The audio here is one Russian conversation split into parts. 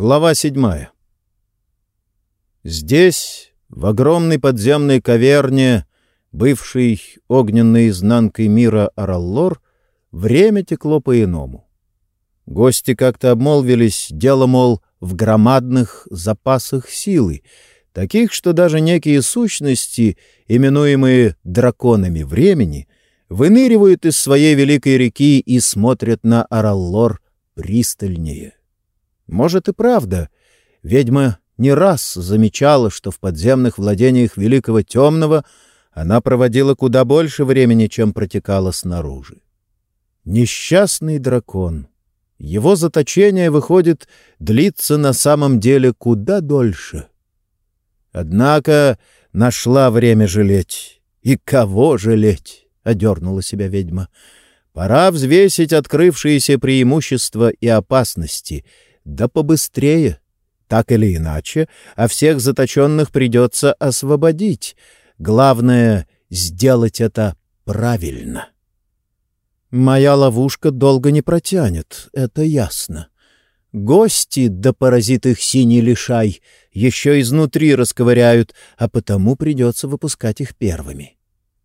Глава седьмая. Здесь, в огромной подземной каверне, бывшей огненной изнанкой мира Араллор, время текло по-иному. Гости как-то обмолвились, дело, мол, в громадных запасах силы, таких, что даже некие сущности, именуемые драконами времени, выныривают из своей великой реки и смотрят на Араллор пристальнее. Может и правда. Ведьма не раз замечала, что в подземных владениях Великого Темного она проводила куда больше времени, чем протекала снаружи. Несчастный дракон. Его заточение, выходит, длится на самом деле куда дольше. Однако нашла время жалеть. И кого жалеть? — одернула себя ведьма. Пора взвесить открывшиеся преимущества и опасности — да побыстрее. Так или иначе, а всех заточенных придется освободить. Главное — сделать это правильно. Моя ловушка долго не протянет, это ясно. Гости, да поразит их синий лишай, еще изнутри расковыряют, а потому придется выпускать их первыми.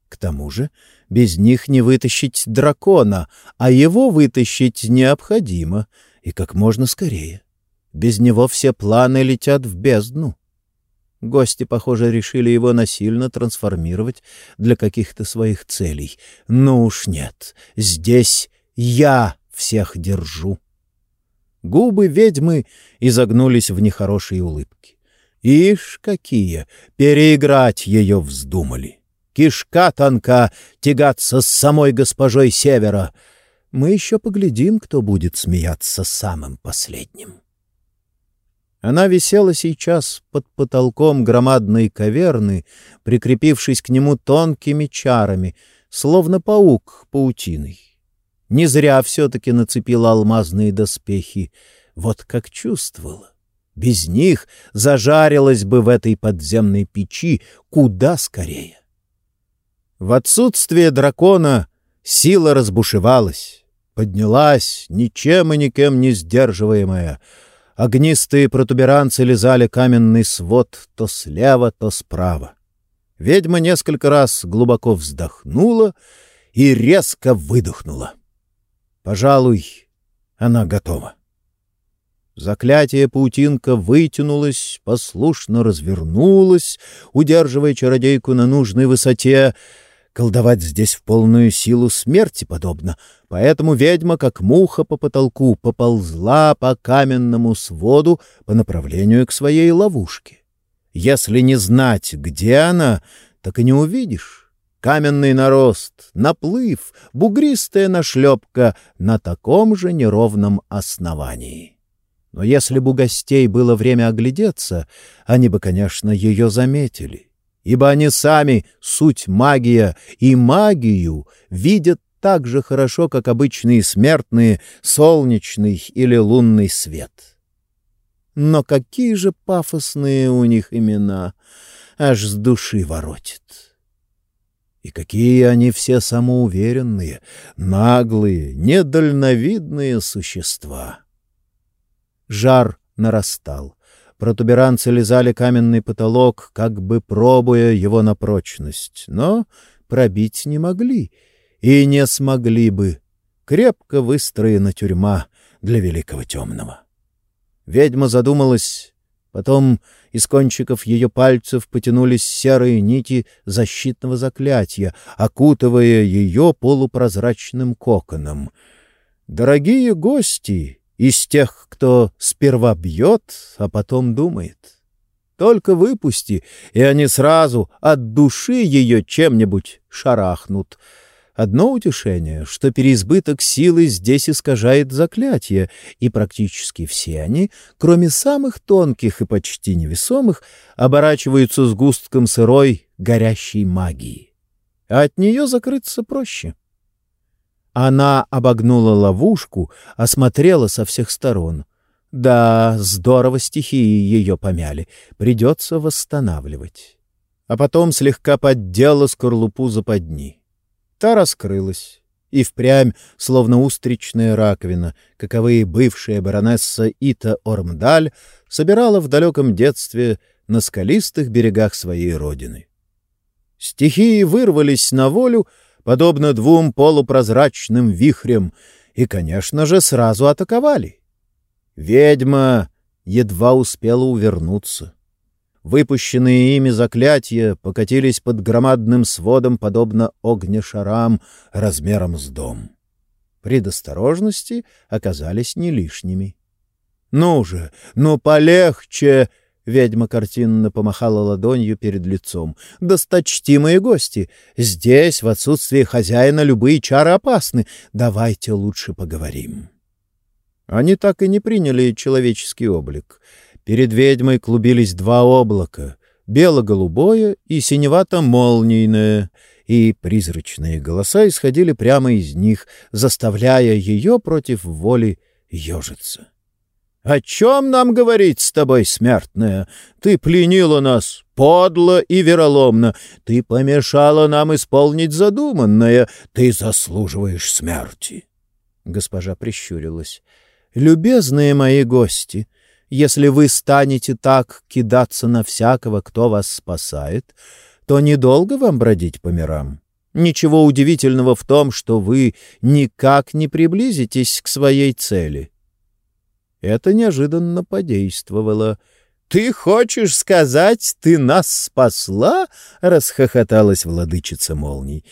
К тому же без них не вытащить дракона, а его вытащить необходимо — и как можно скорее. Без него все планы летят в бездну. Гости, похоже, решили его насильно трансформировать для каких-то своих целей. Ну уж нет, здесь я всех держу. Губы ведьмы изогнулись в нехорошие улыбки. Ишь, какие! Переиграть ее вздумали! Кишка тонка тягаться с самой госпожой Севера — мы еще поглядим, кто будет смеяться самым последним. Она висела сейчас под потолком громадной каверны, прикрепившись к нему тонкими чарами, словно паук паутиной. Не зря все-таки нацепила алмазные доспехи, вот как чувствовала. Без них зажарилась бы в этой подземной печи куда скорее. В отсутствие дракона сила разбушевалась поднялась, ничем и никем не сдерживаемая. Огнистые протуберанцы лизали каменный свод то слева, то справа. Ведьма несколько раз глубоко вздохнула и резко выдохнула. Пожалуй, она готова. Заклятие паутинка вытянулось, послушно развернулось, удерживая чародейку на нужной высоте — Колдовать здесь в полную силу смерти подобно, поэтому ведьма, как муха по потолку, поползла по каменному своду по направлению к своей ловушке. Если не знать, где она, так и не увидишь. Каменный нарост, наплыв, бугристая нашлепка на таком же неровном основании. Но если бы у гостей было время оглядеться, они бы, конечно, ее заметили ибо они сами — суть магия, и магию видят так же хорошо, как обычные смертные, солнечный или лунный свет. Но какие же пафосные у них имена, аж с души воротит. И какие они все самоуверенные, наглые, недальновидные существа. Жар нарастал. Протуберанцы лизали каменный потолок, как бы пробуя его на прочность, но пробить не могли и не смогли бы. Крепко выстроена тюрьма для великого темного. Ведьма задумалась, потом из кончиков ее пальцев потянулись серые нити защитного заклятия, окутывая ее полупрозрачным коконом. «Дорогие гости!» Из тех, кто сперва бьет, а потом думает. Только выпусти, и они сразу от души ее чем-нибудь шарахнут. Одно утешение, что переизбыток силы здесь искажает заклятие, и практически все они, кроме самых тонких и почти невесомых, оборачиваются сгустком сырой, горящей магии. А от нее закрыться проще. — она обогнула ловушку, осмотрела со всех сторон. Да, здорово стихии ее помяли, придется восстанавливать. А потом слегка поддела скорлупу западни. Та раскрылась, и впрямь, словно устричная раковина, каковые бывшая баронесса Ита Ормдаль собирала в далеком детстве на скалистых берегах своей родины. Стихии вырвались на волю, подобно двум полупрозрачным вихрям, и, конечно же, сразу атаковали. Ведьма едва успела увернуться. Выпущенные ими заклятия покатились под громадным сводом, подобно огнешарам размером с дом. Предосторожности оказались не лишними. — Ну же, ну полегче! — ведьма картинно помахала ладонью перед лицом. — Досточтимые гости! Здесь, в отсутствие хозяина, любые чары опасны. Давайте лучше поговорим. Они так и не приняли человеческий облик — Перед ведьмой клубились два облака — бело-голубое и синевато-молнийное, и призрачные голоса исходили прямо из них, заставляя ее против воли ежиться. — О чем нам говорить с тобой, смертная? Ты пленила нас подло и вероломно. Ты помешала нам исполнить задуманное. Ты заслуживаешь смерти. Госпожа прищурилась. — Любезные мои гости, если вы станете так кидаться на всякого, кто вас спасает, то недолго вам бродить по мирам. Ничего удивительного в том, что вы никак не приблизитесь к своей цели. Это неожиданно подействовало. «Ты хочешь сказать, ты нас спасла?» — расхохоталась владычица молний.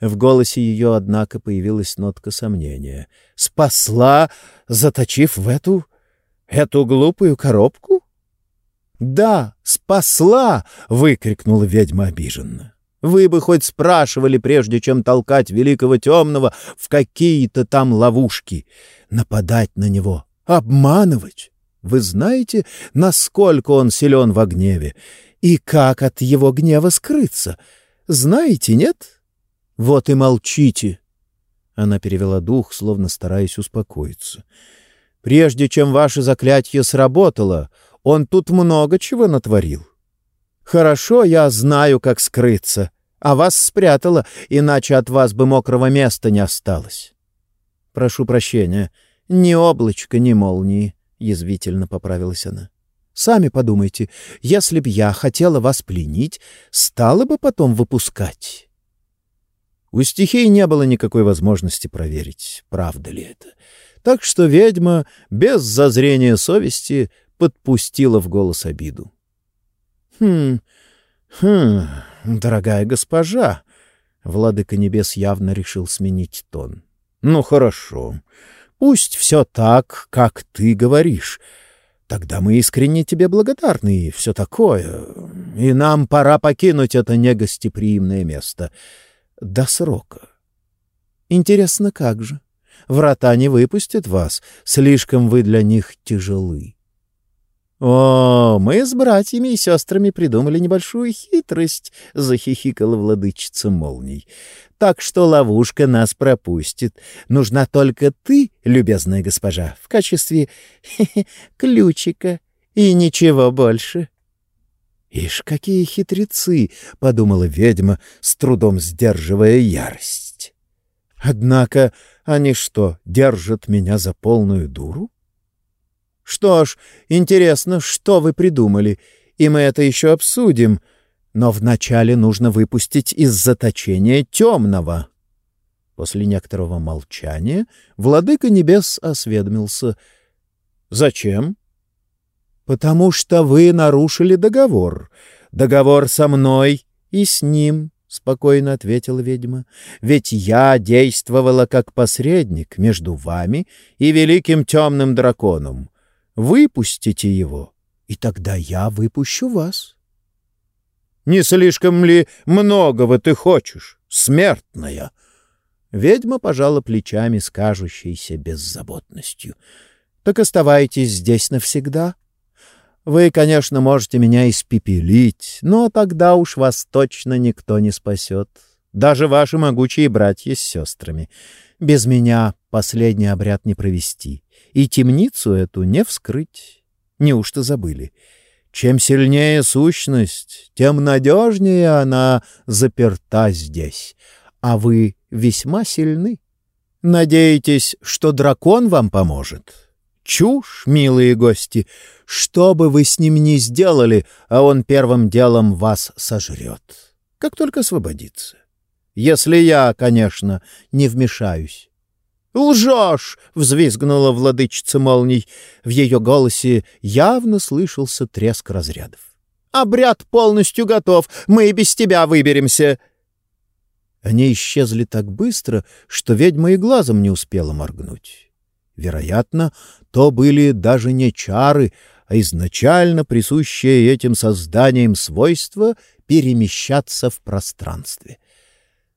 В голосе ее, однако, появилась нотка сомнения. «Спасла, заточив в эту Эту глупую коробку? Да, спасла, выкрикнула ведьма обиженно. Вы бы хоть спрашивали, прежде чем толкать великого темного в какие-то там ловушки, нападать на него, обманывать. Вы знаете, насколько он силен во гневе и как от его гнева скрыться? Знаете, нет? Вот и молчите. Она перевела дух, словно стараясь успокоиться. Прежде чем ваше заклятие сработало, он тут много чего натворил. Хорошо, я знаю, как скрыться, а вас спрятала, иначе от вас бы мокрого места не осталось. Прошу прощения, ни облачка, ни молнии, — язвительно поправилась она. Сами подумайте, если б я хотела вас пленить, стала бы потом выпускать. У стихий не было никакой возможности проверить, правда ли это. Так что ведьма без зазрения совести подпустила в голос обиду. «Хм, хм, дорогая госпожа!» Владыка Небес явно решил сменить тон. «Ну, хорошо. Пусть все так, как ты говоришь. Тогда мы искренне тебе благодарны и все такое. И нам пора покинуть это негостеприимное место. До срока. Интересно, как же?» Врата не выпустят вас, слишком вы для них тяжелы. «О, мы с братьями и сестрами придумали небольшую хитрость», — захихикала владычица молний. «Так что ловушка нас пропустит. Нужна только ты, любезная госпожа, в качестве ключика, и ничего больше». «Ишь, какие хитрецы!» — подумала ведьма, с трудом сдерживая ярость. «Однако они что, держат меня за полную дуру? Что ж, интересно, что вы придумали, и мы это еще обсудим. Но вначале нужно выпустить из заточения темного. После некоторого молчания владыка небес осведомился. «Зачем?» «Потому что вы нарушили договор. Договор со мной и с ним. — спокойно ответила ведьма, — «ведь я действовала как посредник между вами и великим темным драконом. Выпустите его, и тогда я выпущу вас». «Не слишком ли многого ты хочешь, смертная?» Ведьма пожала плечами с кажущейся беззаботностью. «Так оставайтесь здесь навсегда. Вы, конечно, можете меня испепелить, но тогда уж вас точно никто не спасет. Даже ваши могучие братья с сестрами. Без меня последний обряд не провести, и темницу эту не вскрыть. Неужто забыли? Чем сильнее сущность, тем надежнее она заперта здесь. А вы весьма сильны. Надеетесь, что дракон вам поможет? Чушь, милые гости! Что бы вы с ним ни сделали, а он первым делом вас сожрет, как только освободится. Если я, конечно, не вмешаюсь. «Лжешь!» — взвизгнула владычица молний. В ее голосе явно слышался треск разрядов. «Обряд полностью готов. Мы и без тебя выберемся». Они исчезли так быстро, что ведьма и глазом не успела моргнуть. Вероятно, то были даже не чары, а изначально присущее этим созданиям свойство перемещаться в пространстве.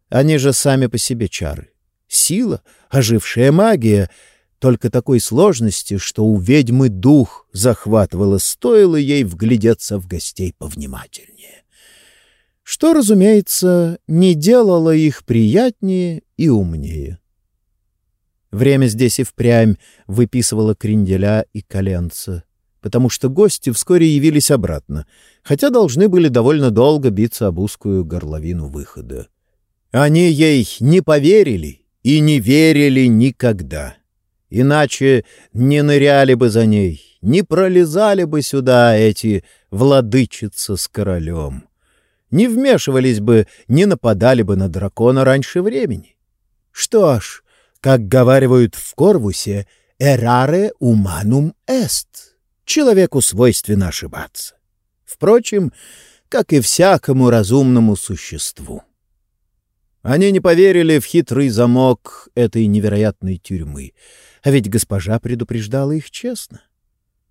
Они же сами по себе чары. Сила, ожившая магия, только такой сложности, что у ведьмы дух захватывало, стоило ей вглядеться в гостей повнимательнее. Что, разумеется, не делало их приятнее и умнее. Время здесь и впрямь выписывало кренделя и коленца, потому что гости вскоре явились обратно, хотя должны были довольно долго биться об узкую горловину выхода. Они ей не поверили и не верили никогда. Иначе не ныряли бы за ней, не пролезали бы сюда эти владычицы с королем, не вмешивались бы, не нападали бы на дракона раньше времени. Что ж, как говаривают в Корвусе, «эраре уманум эст» — человеку свойственно ошибаться. Впрочем, как и всякому разумному существу. Они не поверили в хитрый замок этой невероятной тюрьмы, а ведь госпожа предупреждала их честно.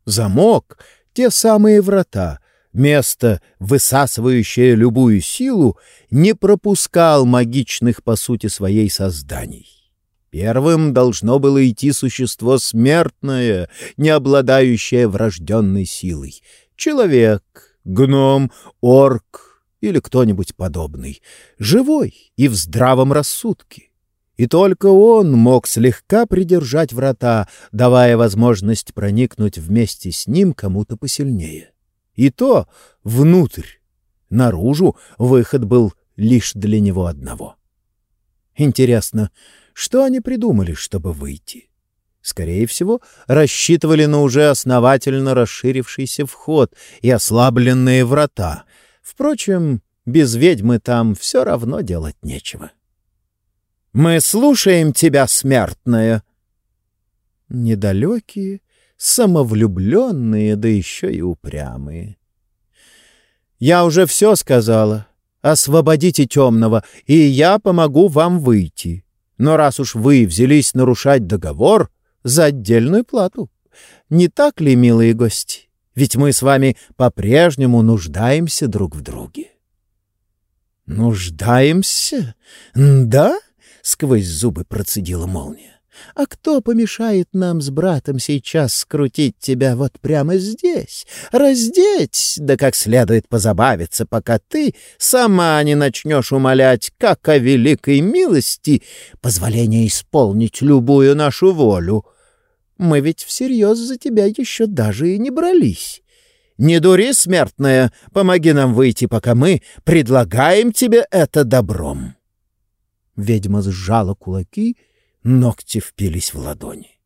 Замок — те самые врата, место, высасывающее любую силу, не пропускал магичных по сути своей созданий. Первым должно было идти существо смертное, не обладающее врожденной силой. Человек, гном, орк, или кто-нибудь подобный, живой и в здравом рассудке. И только он мог слегка придержать врата, давая возможность проникнуть вместе с ним кому-то посильнее. И то внутрь. Наружу выход был лишь для него одного. Интересно, что они придумали, чтобы выйти? Скорее всего, рассчитывали на уже основательно расширившийся вход и ослабленные врата — Впрочем, без ведьмы там все равно делать нечего. «Мы слушаем тебя, смертная!» Недалекие, самовлюбленные, да еще и упрямые. «Я уже все сказала. Освободите темного, и я помогу вам выйти. Но раз уж вы взялись нарушать договор, за отдельную плату. Не так ли, милые гости?» Ведь мы с вами по-прежнему нуждаемся друг в друге. Нуждаемся? Да? Сквозь зубы процедила молния. А кто помешает нам с братом сейчас скрутить тебя вот прямо здесь, раздеть, да как следует позабавиться, пока ты сама не начнешь умолять, как о великой милости, позволение исполнить любую нашу волю, мы ведь всерьез за тебя еще даже и не брались. Не дури, смертная, помоги нам выйти, пока мы предлагаем тебе это добром. Ведьма сжала кулаки, ногти впились в ладони.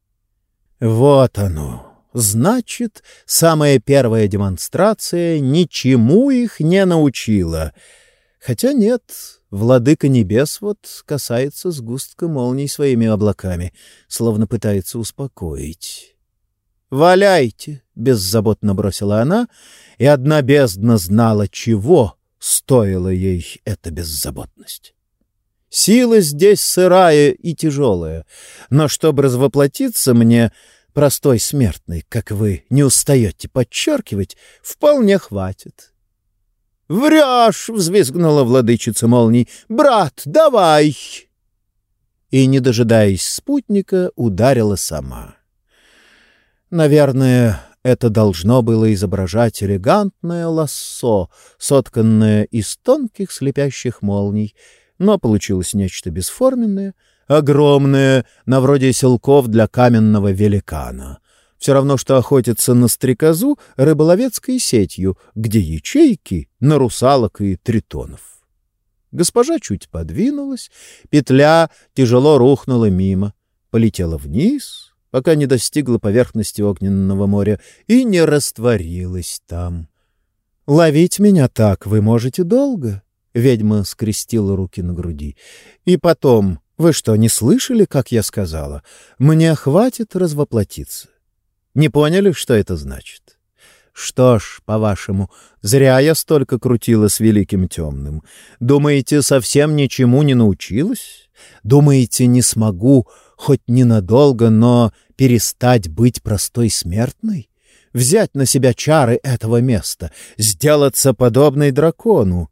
Вот оно. Значит, самая первая демонстрация ничему их не научила. Хотя нет, Владыка небес вот касается сгустка молний своими облаками, словно пытается успокоить. «Валяйте!» — беззаботно бросила она, и одна бездна знала, чего стоила ей эта беззаботность. Сила здесь сырая и тяжелая, но чтобы развоплотиться мне, простой смертный, как вы не устаете подчеркивать, вполне хватит. «Врешь!» — взвизгнула владычица молний. «Брат, давай!» И, не дожидаясь спутника, ударила сама. Наверное, это должно было изображать элегантное лассо, сотканное из тонких слепящих молний, но получилось нечто бесформенное, огромное, на вроде селков для каменного великана — все равно, что охотиться на стрекозу рыболовецкой сетью, где ячейки на русалок и тритонов. Госпожа чуть подвинулась, петля тяжело рухнула мимо, полетела вниз, пока не достигла поверхности огненного моря и не растворилась там. «Ловить меня так вы можете долго», — ведьма скрестила руки на груди. «И потом, вы что, не слышали, как я сказала? Мне хватит развоплотиться. Не поняли, что это значит?» Что ж, по-вашему, зря я столько крутила с великим темным. Думаете, совсем ничему не научилась? Думаете, не смогу хоть ненадолго, но перестать быть простой смертной? Взять на себя чары этого места, сделаться подобной дракону?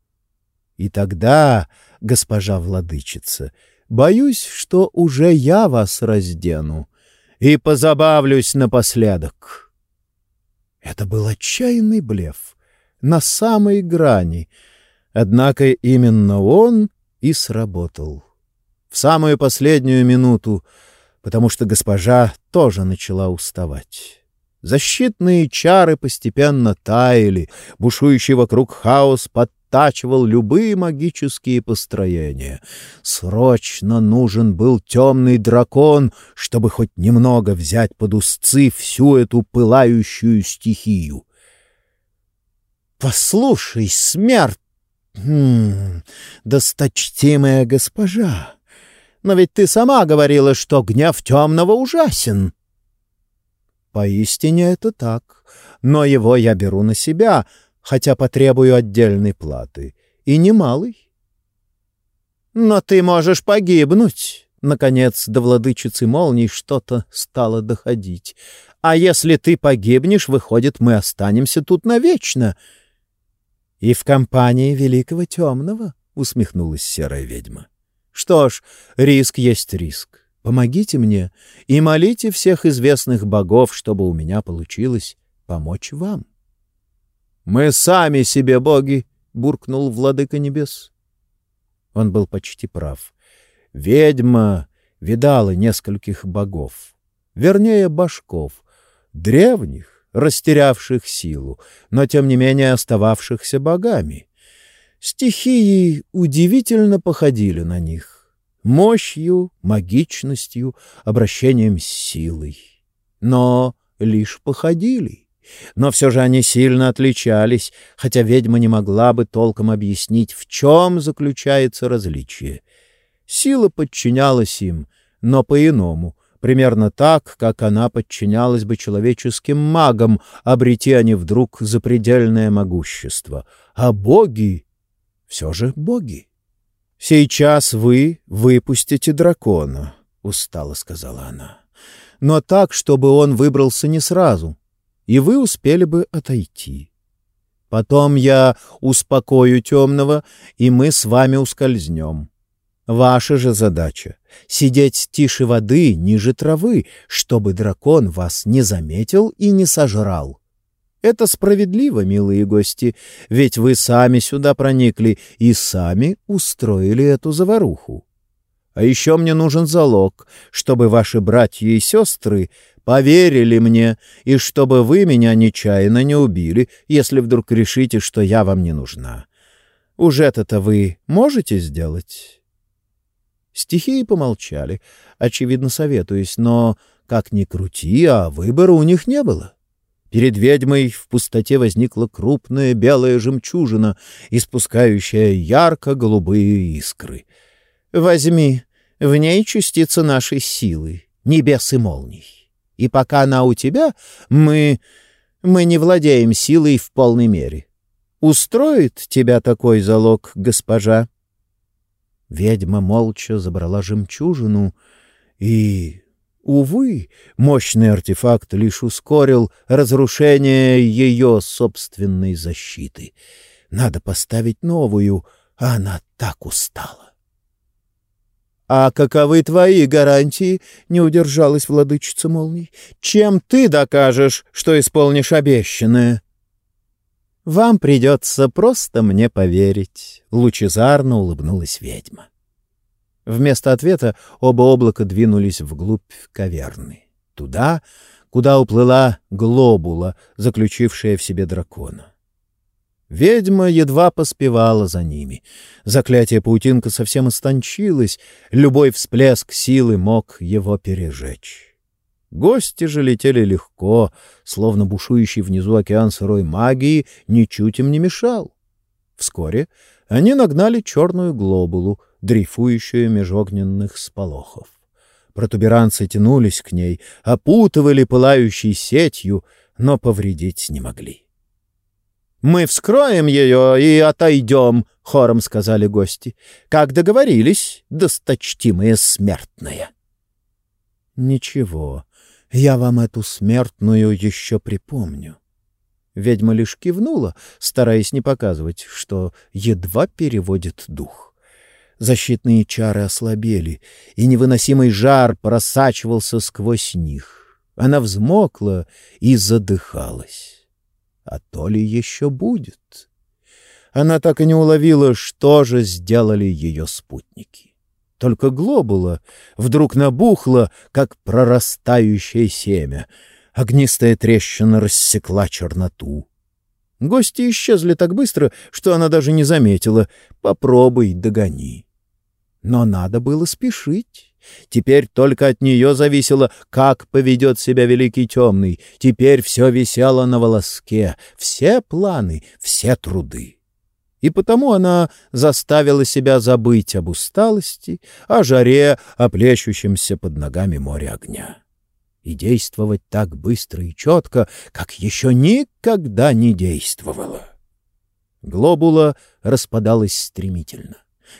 И тогда, госпожа владычица, боюсь, что уже я вас раздену и позабавлюсь напоследок». Это был отчаянный блеф, на самой грани. Однако именно он и сработал. В самую последнюю минуту, потому что госпожа тоже начала уставать. Защитные чары постепенно таяли, бушующий вокруг хаос под оттачивал любые магические построения. Срочно нужен был темный дракон, чтобы хоть немного взять под узцы всю эту пылающую стихию. «Послушай, смерть! Хм, досточтимая госпожа! Но ведь ты сама говорила, что гнев темного ужасен!» «Поистине это так, но его я беру на себя», хотя потребую отдельной платы, и немалый. Но ты можешь погибнуть. Наконец, до владычицы молний что-то стало доходить. А если ты погибнешь, выходит, мы останемся тут навечно. И в компании великого темного, — усмехнулась серая ведьма. Что ж, риск есть риск. Помогите мне и молите всех известных богов, чтобы у меня получилось помочь вам. «Мы сами себе боги!» — буркнул владыка небес. Он был почти прав. Ведьма видала нескольких богов, вернее, башков, древних, растерявших силу, но, тем не менее, остававшихся богами. Стихии удивительно походили на них мощью, магичностью, обращением с силой. Но лишь походили. Но все же они сильно отличались, хотя ведьма не могла бы толком объяснить, в чем заключается различие. Сила подчинялась им, но по-иному, примерно так, как она подчинялась бы человеческим магам, обрети они вдруг запредельное могущество. А боги — все же боги. «Сейчас вы выпустите дракона», — устало сказала она. «Но так, чтобы он выбрался не сразу, и вы успели бы отойти. Потом я успокою темного, и мы с вами ускользнем. Ваша же задача — сидеть тише воды, ниже травы, чтобы дракон вас не заметил и не сожрал. Это справедливо, милые гости, ведь вы сами сюда проникли и сами устроили эту заваруху. А еще мне нужен залог, чтобы ваши братья и сестры поверили мне, и чтобы вы меня нечаянно не убили, если вдруг решите, что я вам не нужна. Уж это-то вы можете сделать?» Стихии помолчали, очевидно советуясь, но, как ни крути, а выбора у них не было. Перед ведьмой в пустоте возникла крупная белая жемчужина, испускающая ярко-голубые искры. «Возьми, в ней частица нашей силы, небес и молний и пока она у тебя, мы... мы не владеем силой в полной мере. Устроит тебя такой залог, госпожа?» Ведьма молча забрала жемчужину, и, увы, мощный артефакт лишь ускорил разрушение ее собственной защиты. Надо поставить новую, а она так устала. «А каковы твои гарантии?» — не удержалась владычица молний. «Чем ты докажешь, что исполнишь обещанное?» «Вам придется просто мне поверить», — лучезарно улыбнулась ведьма. Вместо ответа оба облака двинулись вглубь каверны, туда, куда уплыла глобула, заключившая в себе дракона. Ведьма едва поспевала за ними. Заклятие паутинка совсем истончилось, любой всплеск силы мог его пережечь. Гости же летели легко, словно бушующий внизу океан сырой магии ничуть им не мешал. Вскоре они нагнали черную глобулу, дрейфующую меж огненных сполохов. Протуберанцы тянулись к ней, опутывали пылающей сетью, но повредить не могли. «Мы вскроем ее и отойдем», — хором сказали гости. «Как договорились, досточтимые смертные». «Ничего, я вам эту смертную еще припомню». Ведьма лишь кивнула, стараясь не показывать, что едва переводит дух. Защитные чары ослабели, и невыносимый жар просачивался сквозь них. Она взмокла и задыхалась а то ли еще будет. Она так и не уловила, что же сделали ее спутники. Только глобула вдруг набухла, как прорастающее семя. Огнистая трещина рассекла черноту. Гости исчезли так быстро, что она даже не заметила. Попробуй, догони. Но надо было спешить. Теперь только от нее зависело, как поведет себя Великий Темный. Теперь все висело на волоске, все планы, все труды. И потому она заставила себя забыть об усталости, о жаре, о плещущемся под ногами море огня. И действовать так быстро и четко, как еще никогда не действовала. Глобула распадалась стремительно.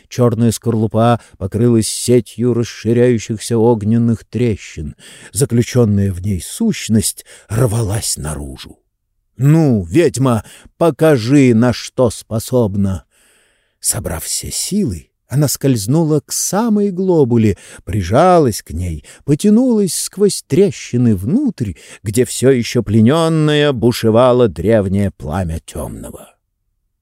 Черная скорлупа покрылась сетью расширяющихся огненных трещин. Заключенная в ней сущность рвалась наружу. «Ну, ведьма, покажи, на что способна!» Собрав все силы, она скользнула к самой глобуле, прижалась к ней, потянулась сквозь трещины внутрь, где все еще плененное бушевало древнее пламя темного.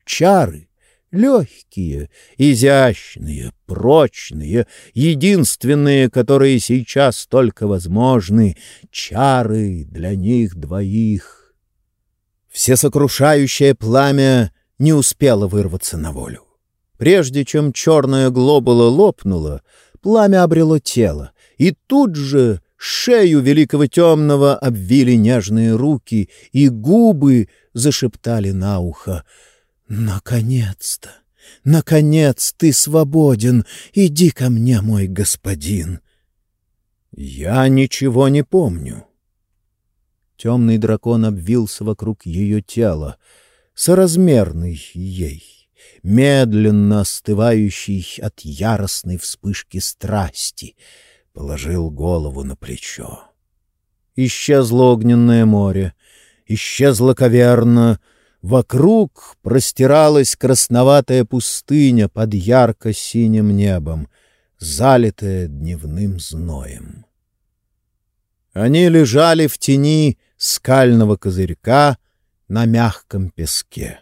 Чары легкие, изящные, прочные, единственные, которые сейчас только возможны, чары для них двоих. Всесокрушающее пламя не успело вырваться на волю. Прежде чем черная глобула лопнула, пламя обрело тело, и тут же шею великого темного обвили нежные руки, и губы зашептали на ухо — «Наконец-то! Наконец ты свободен! Иди ко мне, мой господин!» «Я ничего не помню». Темный дракон обвился вокруг ее тела, соразмерный ей, медленно остывающий от яростной вспышки страсти, положил голову на плечо. Исчезло огненное море, исчезла каверна — Вокруг простиралась красноватая пустыня под ярко-синим небом, залитая дневным зноем. Они лежали в тени скального козырька на мягком песке.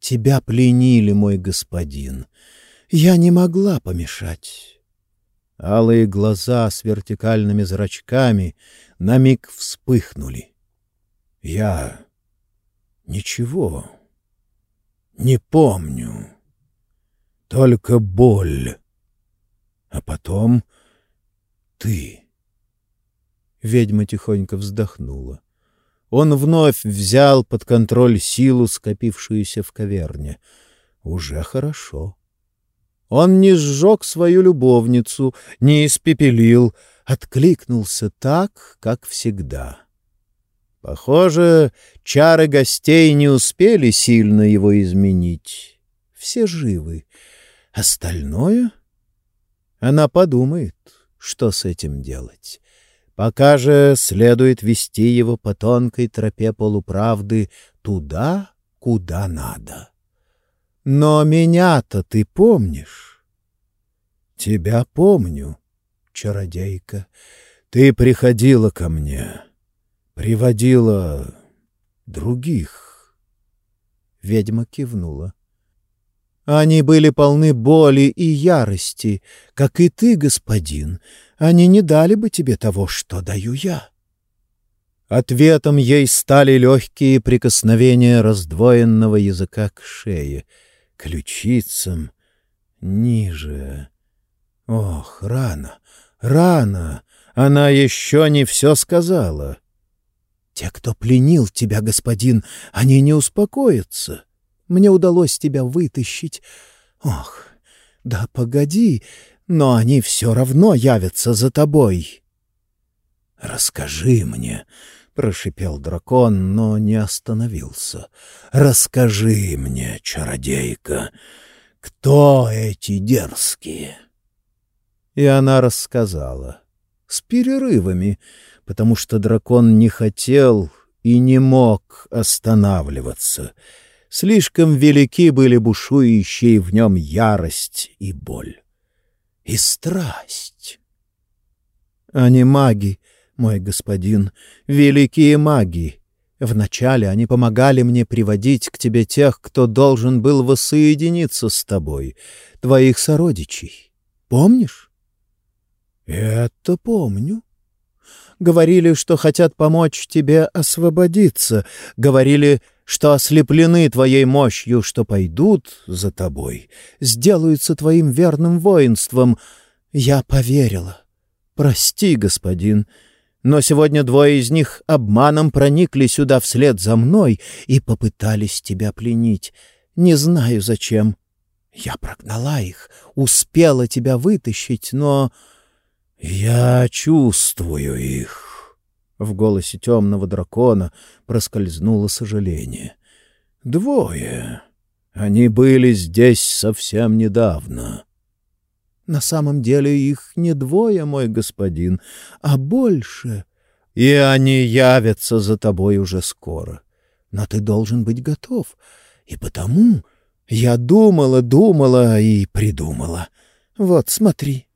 «Тебя пленили, мой господин. Я не могла помешать». Алые глаза с вертикальными зрачками на миг вспыхнули. «Я Ничего. Не помню. Только боль. А потом ты. Ведьма тихонько вздохнула. Он вновь взял под контроль силу, скопившуюся в каверне. Уже хорошо. Он не сжег свою любовницу, не испепелил, откликнулся так, как всегда. Похоже, чары гостей не успели сильно его изменить. Все живы. Остальное? Она подумает, что с этим делать. Пока же следует вести его по тонкой тропе полуправды туда, куда надо. Но меня-то ты помнишь? Тебя помню, чародейка. Ты приходила ко мне приводила других. Ведьма кивнула. Они были полны боли и ярости, как и ты, господин. Они не дали бы тебе того, что даю я. Ответом ей стали легкие прикосновения раздвоенного языка к шее, ключицам, ниже. Ох, рано, рано! Она еще не все сказала. Те, кто пленил тебя, господин, они не успокоятся. Мне удалось тебя вытащить. Ох, да погоди, но они все равно явятся за тобой. «Расскажи мне», — прошипел дракон, но не остановился. «Расскажи мне, чародейка, кто эти дерзкие?» И она рассказала. С перерывами, потому что дракон не хотел и не мог останавливаться. Слишком велики были бушующие в нем ярость и боль. И страсть. Они маги, мой господин, великие маги. Вначале они помогали мне приводить к тебе тех, кто должен был воссоединиться с тобой, твоих сородичей. Помнишь? Это помню. Говорили, что хотят помочь тебе освободиться. Говорили, что ослеплены твоей мощью, что пойдут за тобой, сделаются твоим верным воинством. Я поверила. Прости, господин, но сегодня двое из них обманом проникли сюда вслед за мной и попытались тебя пленить. Не знаю зачем. Я прогнала их, успела тебя вытащить, но... Я чувствую их. В голосе темного дракона проскользнуло сожаление. Двое. Они были здесь совсем недавно. На самом деле их не двое, мой господин, а больше. И они явятся за тобой уже скоро. Но ты должен быть готов. И потому я думала, думала и придумала. Вот, смотри.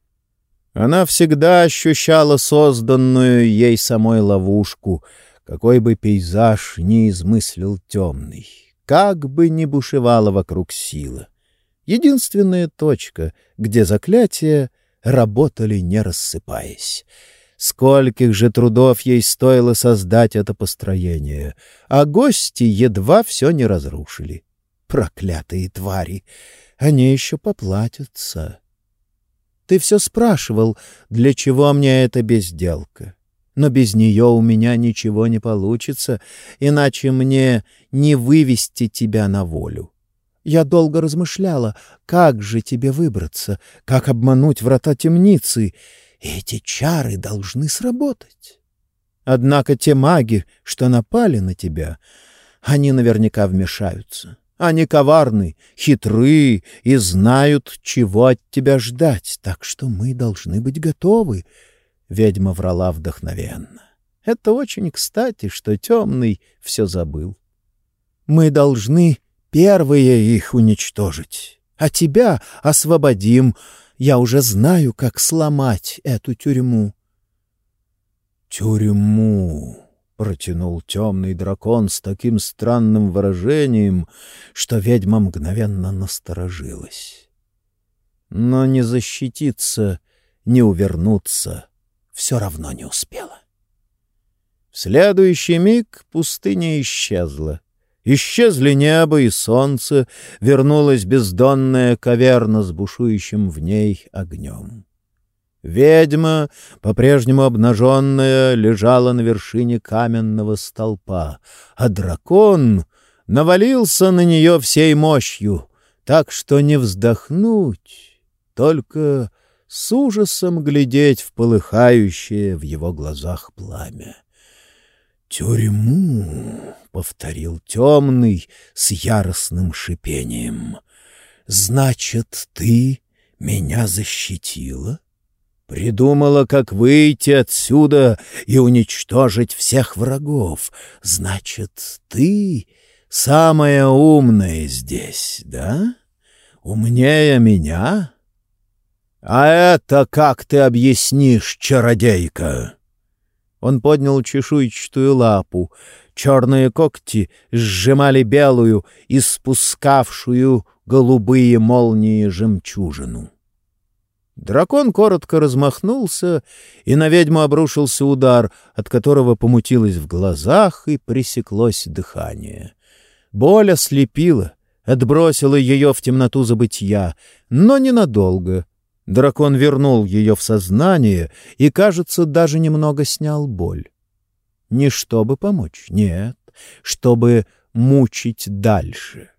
Она всегда ощущала созданную ей самой ловушку, какой бы пейзаж ни измыслил темный, как бы ни бушевала вокруг сила единственная точка, где заклятия работали не рассыпаясь. Скольких же трудов ей стоило создать это построение, а гости едва все не разрушили. Проклятые твари! Они еще поплатятся. Ты все спрашивал, для чего мне эта безделка. Но без нее у меня ничего не получится, иначе мне не вывести тебя на волю. Я долго размышляла, как же тебе выбраться, как обмануть врата темницы. Эти чары должны сработать. Однако те маги, что напали на тебя, они наверняка вмешаются. Они коварны, хитры и знают, чего от тебя ждать, так что мы должны быть готовы. Ведьма врала вдохновенно. Это очень кстати, что темный все забыл. Мы должны первые их уничтожить, а тебя освободим. Я уже знаю, как сломать эту тюрьму». «Тюрьму!» — протянул темный дракон с таким странным выражением, что ведьма мгновенно насторожилась. Но не защититься, не увернуться все равно не успела. В следующий миг пустыня исчезла. Исчезли небо и солнце, вернулась бездонная каверна с бушующим в ней огнем. Ведьма, по-прежнему обнаженная, лежала на вершине каменного столпа, а дракон навалился на нее всей мощью, так что не вздохнуть, только с ужасом глядеть в полыхающее в его глазах пламя. «Тюрьму!» — повторил темный с яростным шипением. «Значит, ты меня защитила?» Придумала, как выйти отсюда и уничтожить всех врагов. Значит, ты самая умная здесь, да? Умнее меня? А это как ты объяснишь, чародейка?» Он поднял чешуйчатую лапу. Черные когти сжимали белую, испускавшую голубые молнии жемчужину. Дракон коротко размахнулся, и на ведьму обрушился удар, от которого помутилось в глазах и пресеклось дыхание. Боль ослепила, отбросила ее в темноту забытья, но ненадолго. Дракон вернул ее в сознание и, кажется, даже немного снял боль. Не чтобы помочь, нет, чтобы мучить дальше.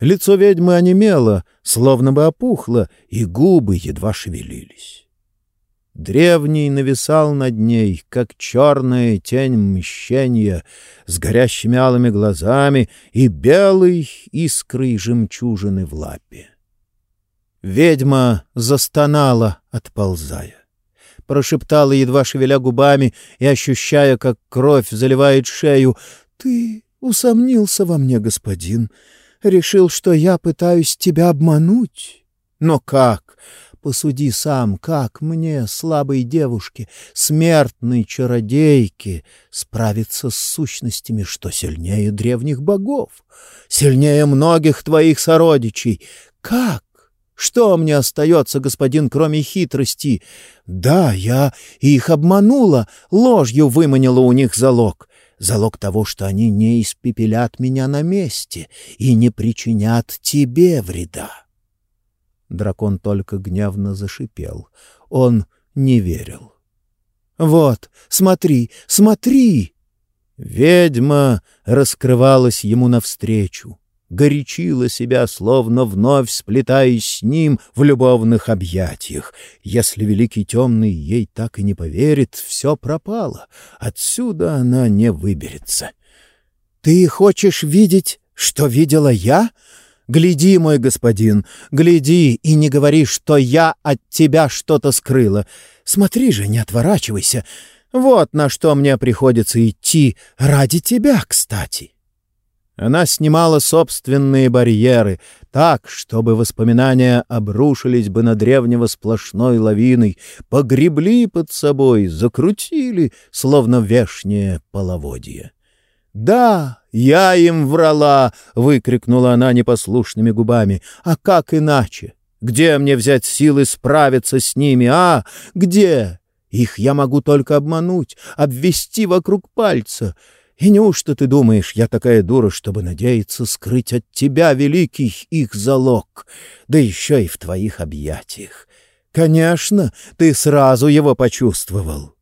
Лицо ведьмы онемело, словно бы опухло, и губы едва шевелились. Древний нависал над ней, как черная тень мщения, с горящими алыми глазами и белой искрой жемчужины в лапе. Ведьма застонала, отползая. Прошептала, едва шевеля губами и ощущая, как кровь заливает шею. — Ты усомнился во мне, господин решил, что я пытаюсь тебя обмануть. Но как? Посуди сам, как мне, слабой девушке, смертной чародейке, справиться с сущностями, что сильнее древних богов, сильнее многих твоих сородичей? Как? Что мне остается, господин, кроме хитрости? Да, я их обманула, ложью выманила у них залог залог того, что они не испепелят меня на месте и не причинят тебе вреда. Дракон только гневно зашипел. Он не верил. «Вот, смотри, смотри!» Ведьма раскрывалась ему навстречу горячила себя, словно вновь сплетаясь с ним в любовных объятиях. Если Великий Темный ей так и не поверит, все пропало. Отсюда она не выберется. — Ты хочешь видеть, что видела я? Гляди, мой господин, гляди и не говори, что я от тебя что-то скрыла. Смотри же, не отворачивайся. Вот на что мне приходится идти ради тебя, кстати. — она снимала собственные барьеры так, чтобы воспоминания обрушились бы на древнего сплошной лавиной, погребли под собой, закрутили, словно вешнее половодье. «Да, я им врала!» — выкрикнула она непослушными губами. «А как иначе? Где мне взять силы справиться с ними, а? Где? Их я могу только обмануть, обвести вокруг пальца». И неужто ты думаешь, я такая дура, чтобы надеяться скрыть от тебя, великий, их залог, да еще и в твоих объятиях? Конечно, ты сразу его почувствовал.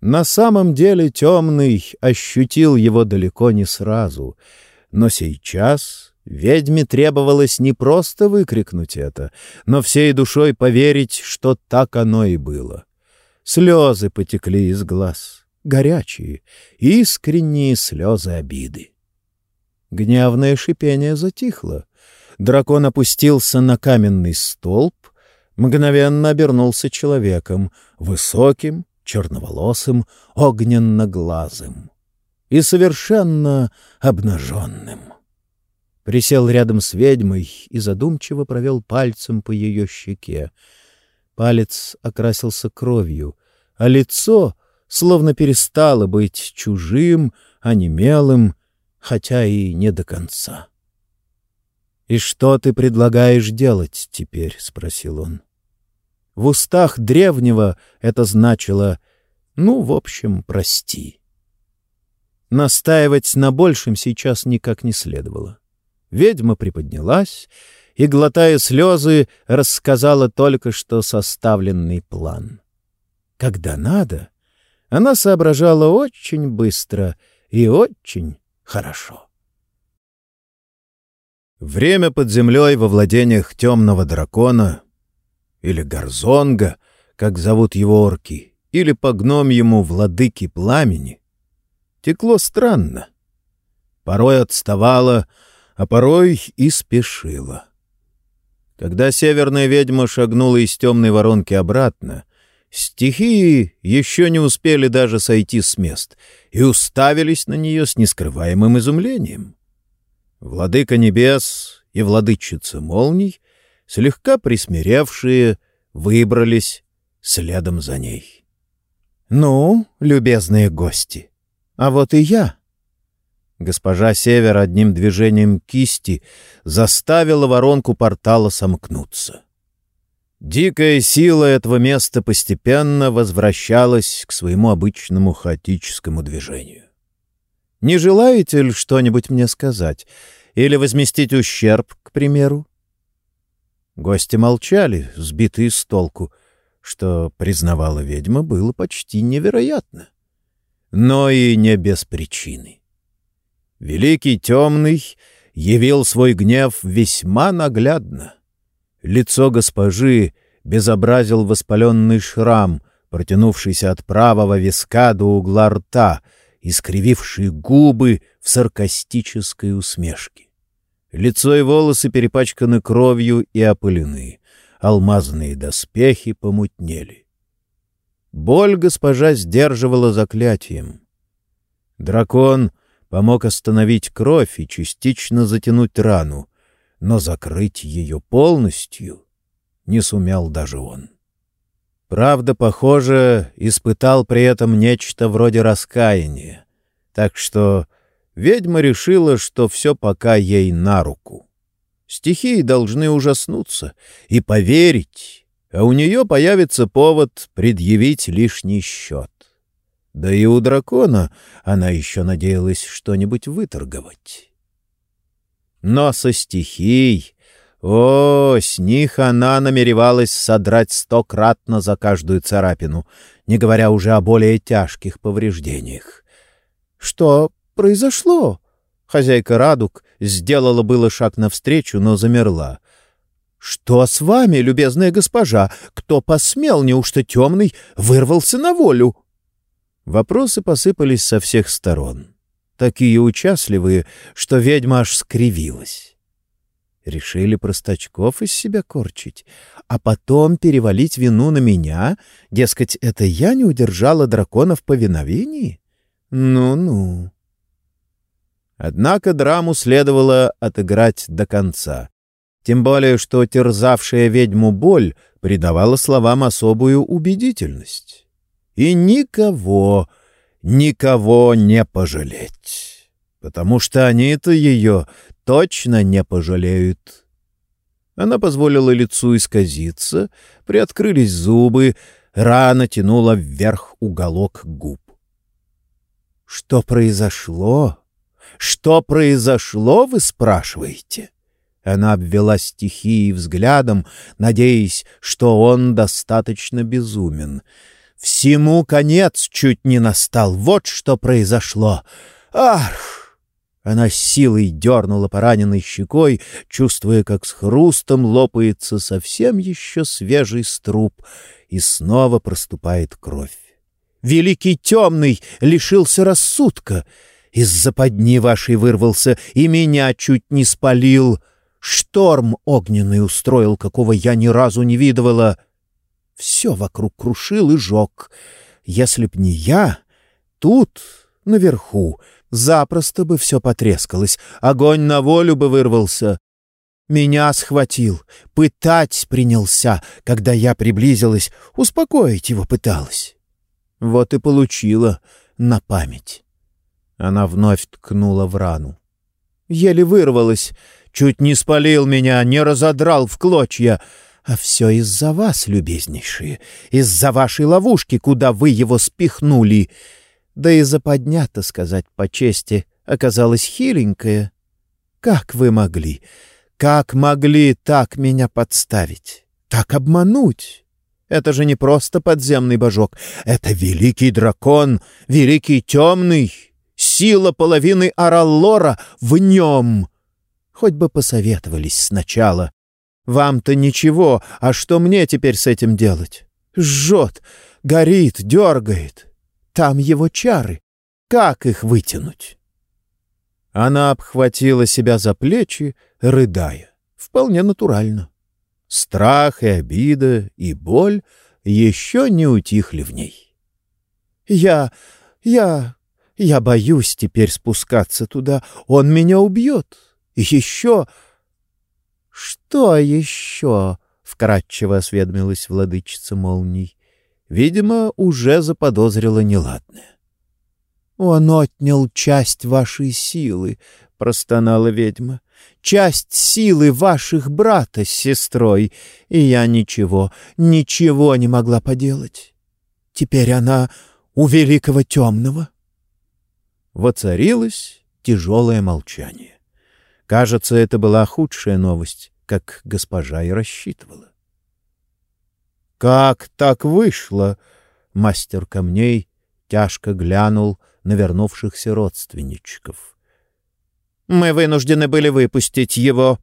На самом деле темный ощутил его далеко не сразу, но сейчас ведьме требовалось не просто выкрикнуть это, но всей душой поверить, что так оно и было. Слезы потекли из глаз горячие, искренние слезы обиды. Гневное шипение затихло. Дракон опустился на каменный столб, мгновенно обернулся человеком, высоким, черноволосым, огненно-глазым и совершенно обнаженным. Присел рядом с ведьмой и задумчиво провел пальцем по ее щеке. Палец окрасился кровью, а лицо словно перестало быть чужим, онемелым, хотя и не до конца. «И что ты предлагаешь делать теперь?» — спросил он. В устах древнего это значило «ну, в общем, прости». Настаивать на большем сейчас никак не следовало. Ведьма приподнялась и, глотая слезы, рассказала только что составленный план. Когда надо, она соображала очень быстро и очень хорошо. Время под землей во владениях темного дракона или Горзонга, как зовут его орки, или по гномьему владыки пламени, текло странно. Порой отставало, а порой и спешило. Когда северная ведьма шагнула из темной воронки обратно, Стихии еще не успели даже сойти с мест и уставились на нее с нескрываемым изумлением. Владыка небес и владычица молний, слегка присмиревшие, выбрались следом за ней. — Ну, любезные гости, а вот и я. Госпожа Север одним движением кисти заставила воронку портала сомкнуться. Дикая сила этого места постепенно возвращалась к своему обычному хаотическому движению. «Не желаете ли что-нибудь мне сказать? Или возместить ущерб, к примеру?» Гости молчали, сбитые с толку, что, признавала ведьма, было почти невероятно. Но и не без причины. Великий Темный явил свой гнев весьма наглядно. Лицо госпожи безобразил воспаленный шрам, протянувшийся от правого виска до угла рта, искрививший губы в саркастической усмешке. Лицо и волосы перепачканы кровью и опылены, алмазные доспехи помутнели. Боль госпожа сдерживала заклятием. Дракон помог остановить кровь и частично затянуть рану, но закрыть ее полностью не сумел даже он. Правда, похоже, испытал при этом нечто вроде раскаяния, так что ведьма решила, что все пока ей на руку. Стихии должны ужаснуться и поверить, а у нее появится повод предъявить лишний счет. Да и у дракона она еще надеялась что-нибудь выторговать. Но со стихий... О, с них она намеревалась содрать стократно за каждую царапину, не говоря уже о более тяжких повреждениях. Что произошло? Хозяйка Радук сделала было шаг навстречу, но замерла. «Что с вами, любезная госпожа? Кто посмел, неужто темный, вырвался на волю?» Вопросы посыпались со всех сторон такие участливые, что ведьма аж скривилась. Решили простачков из себя корчить, а потом перевалить вину на меня, дескать, это я не удержала дракона в повиновении? Ну-ну. Однако драму следовало отыграть до конца. Тем более, что терзавшая ведьму боль придавала словам особую убедительность. И никого никого не пожалеть, потому что они-то ее точно не пожалеют. Она позволила лицу исказиться, приоткрылись зубы, рана тянула вверх уголок губ. «Что произошло? Что произошло, вы спрашиваете?» Она обвела стихии взглядом, надеясь, что он достаточно безумен — Всему конец чуть не настал. Вот что произошло. Ах! Она силой дернула пораненной щекой, чувствуя, как с хрустом лопается совсем еще свежий струп, и снова проступает кровь. Великий темный лишился рассудка. Из-за подни вашей вырвался и меня чуть не спалил. Шторм огненный устроил, какого я ни разу не видывала — все вокруг крушил и жег. Если б не я, тут, наверху, запросто бы все потрескалось, огонь на волю бы вырвался. Меня схватил, пытать принялся, когда я приблизилась, успокоить его пыталась. Вот и получила на память. Она вновь ткнула в рану. Еле вырвалась, чуть не спалил меня, не разодрал в клочья — а все из-за вас, любезнейшие, из-за вашей ловушки, куда вы его спихнули. Да и западня-то, сказать по чести, оказалась хиленькая. Как вы могли, как могли так меня подставить, так обмануть? Это же не просто подземный божок, это великий дракон, великий темный, сила половины Араллора в нем. Хоть бы посоветовались сначала, вам-то ничего, а что мне теперь с этим делать? Жжет, горит, дергает. Там его чары. Как их вытянуть? Она обхватила себя за плечи, рыдая. Вполне натурально. Страх и обида, и боль еще не утихли в ней. «Я... я... я боюсь теперь спускаться туда. Он меня убьет. Еще «Что еще?» — вкратчиво осведомилась владычица молний. Видимо, уже заподозрила неладное. «Он отнял часть вашей силы», —— простонала ведьма. «Часть силы ваших брата с сестрой, и я ничего, ничего не могла поделать. Теперь она у великого темного». Воцарилось тяжелое молчание. Кажется, это была худшая новость, как госпожа и рассчитывала. «Как так вышло?» — мастер камней тяжко глянул на вернувшихся родственничков. «Мы вынуждены были выпустить его».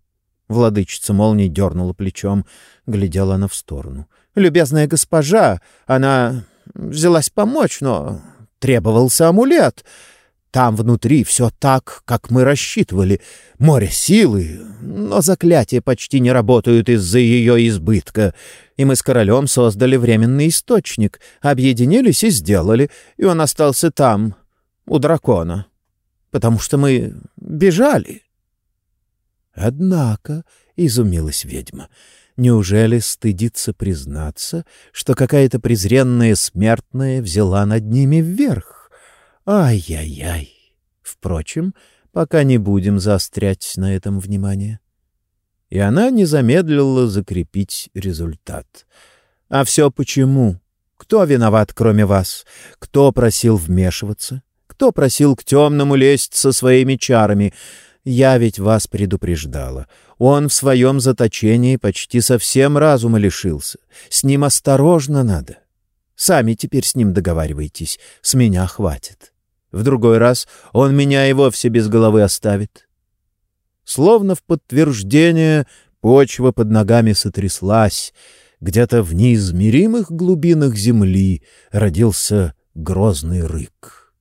Владычица молнии дернула плечом, глядела она в сторону. «Любезная госпожа, она взялась помочь, но требовался амулет. Там внутри все так, как мы рассчитывали. Море силы, но заклятия почти не работают из-за ее избытка. И мы с королем создали временный источник, объединились и сделали, и он остался там, у дракона. Потому что мы бежали. Однако, — изумилась ведьма, — неужели стыдится признаться, что какая-то презренная смертная взяла над ними вверх? Ай-яй-яй. Впрочем, пока не будем заострять на этом внимание. И она не замедлила закрепить результат. А все почему? Кто виноват, кроме вас? Кто просил вмешиваться? Кто просил к темному лезть со своими чарами? Я ведь вас предупреждала. Он в своем заточении почти совсем разума лишился. С ним осторожно надо. Сами теперь с ним договаривайтесь. С меня хватит. В другой раз он меня и вовсе без головы оставит. Словно в подтверждение почва под ногами сотряслась. Где-то в неизмеримых глубинах земли родился грозный рык.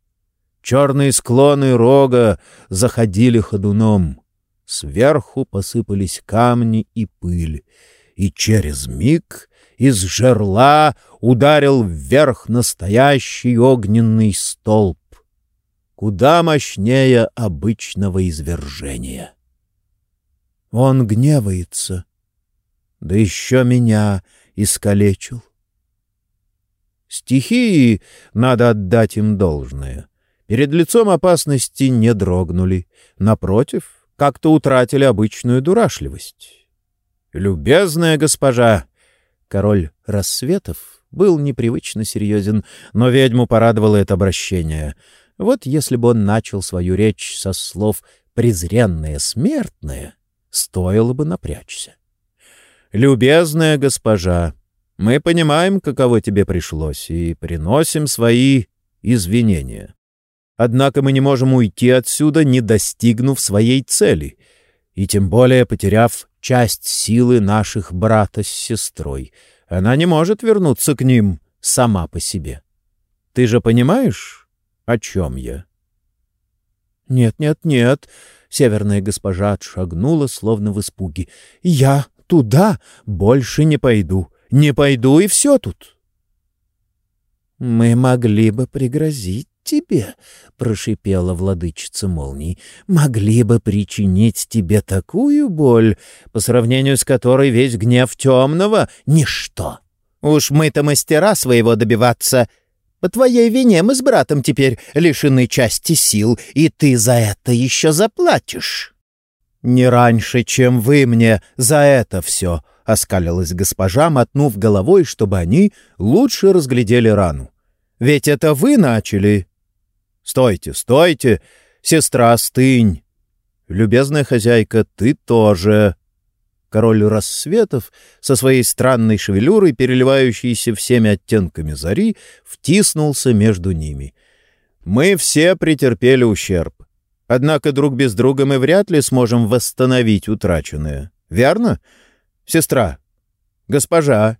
Черные склоны рога заходили ходуном. Сверху посыпались камни и пыль, и через миг из жерла ударил вверх настоящий огненный столб куда мощнее обычного извержения. Он гневается, да еще меня искалечил. Стихии, надо отдать им должное, перед лицом опасности не дрогнули, напротив, как-то утратили обычную дурашливость. «Любезная госпожа!» Король рассветов был непривычно серьезен, но ведьму порадовало это обращение — вот если бы он начал свою речь со слов «презренное смертное», стоило бы напрячься. «Любезная госпожа, мы понимаем, каково тебе пришлось, и приносим свои извинения. Однако мы не можем уйти отсюда, не достигнув своей цели, и тем более потеряв часть силы наших брата с сестрой. Она не может вернуться к ним сама по себе. Ты же понимаешь, о чем я? «Нет, нет, нет!» — северная госпожа отшагнула, словно в испуге. «Я туда больше не пойду. Не пойду, и все тут!» «Мы могли бы пригрозить тебе», — прошипела владычица молний, — «могли бы причинить тебе такую боль, по сравнению с которой весь гнев темного — ничто. Уж мы-то мастера своего добиваться, по твоей вине мы с братом теперь лишены части сил, и ты за это еще заплатишь». «Не раньше, чем вы мне за это все», — оскалилась госпожа, мотнув головой, чтобы они лучше разглядели рану. «Ведь это вы начали». «Стойте, стойте! Сестра, стынь!» «Любезная хозяйка, ты тоже!» Король рассветов со своей странной шевелюрой, переливающейся всеми оттенками зари, втиснулся между ними. Мы все претерпели ущерб. Однако друг без друга мы вряд ли сможем восстановить утраченное. Верно? Сестра? Госпожа?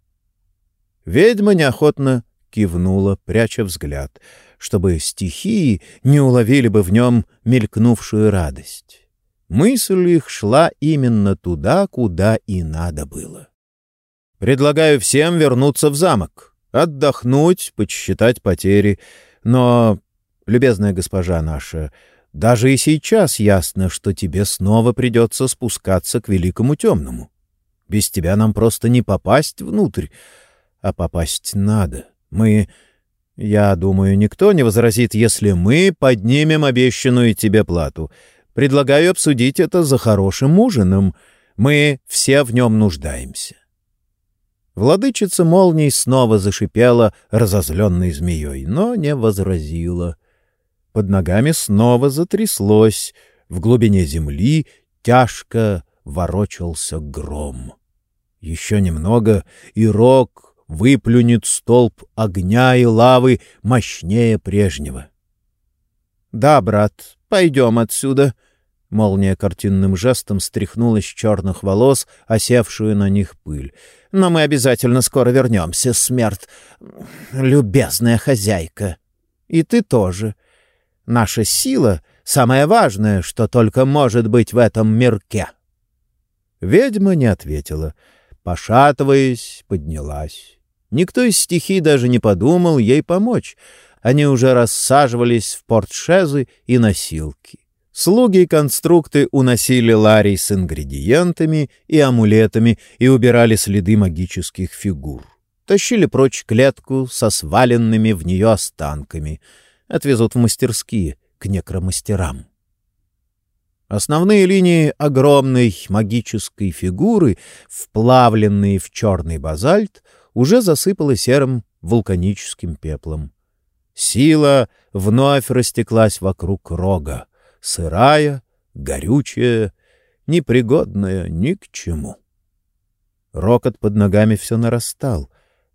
Ведьма неохотно кивнула, пряча взгляд, чтобы стихии не уловили бы в нем мелькнувшую радость. Мысль их шла именно туда, куда и надо было. Предлагаю всем вернуться в замок, отдохнуть, подсчитать потери. Но, любезная госпожа наша, даже и сейчас ясно, что тебе снова придется спускаться к великому темному. Без тебя нам просто не попасть внутрь, а попасть надо. Мы... Я думаю, никто не возразит, если мы поднимем обещанную тебе плату — Предлагаю обсудить это за хорошим ужином. Мы все в нем нуждаемся. Владычица молний снова зашипела разозленной змеей, но не возразила. Под ногами снова затряслось, в глубине земли тяжко ворочался гром. Еще немного, и рог выплюнет столб огня и лавы мощнее прежнего. — Да, брат, пойдем отсюда. Молния картинным жестом стряхнула с черных волос, осевшую на них пыль. — Но мы обязательно скоро вернемся, смерть, любезная хозяйка. И ты тоже. Наша сила — самое важное, что только может быть в этом мирке. Ведьма не ответила. Пошатываясь, поднялась. Никто из стихий даже не подумал ей помочь. Они уже рассаживались в портшезы и носилки. Слуги и конструкты уносили ларий с ингредиентами и амулетами и убирали следы магических фигур. Тащили прочь клетку со сваленными в нее останками. Отвезут в мастерские к некромастерам. Основные линии огромной магической фигуры, вплавленные в черный базальт, уже засыпало серым вулканическим пеплом. Сила вновь растеклась вокруг рога, сырая, горючая, непригодная ни к чему. Рокот под ногами все нарастал.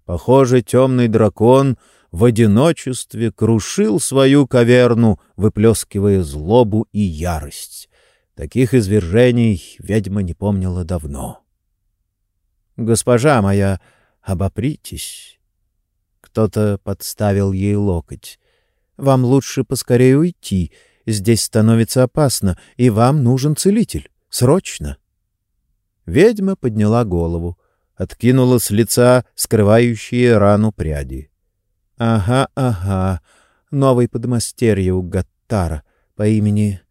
Похоже, темный дракон в одиночестве крушил свою каверну, выплескивая злобу и ярость. Таких извержений ведьма не помнила давно. «Госпожа моя, обопритесь!» Кто-то подставил ей локоть. «Вам лучше поскорее уйти. Здесь становится опасно, и вам нужен целитель. Срочно!» Ведьма подняла голову, откинула с лица скрывающие рану пряди. «Ага, ага, новый подмастерье у Гаттара по имени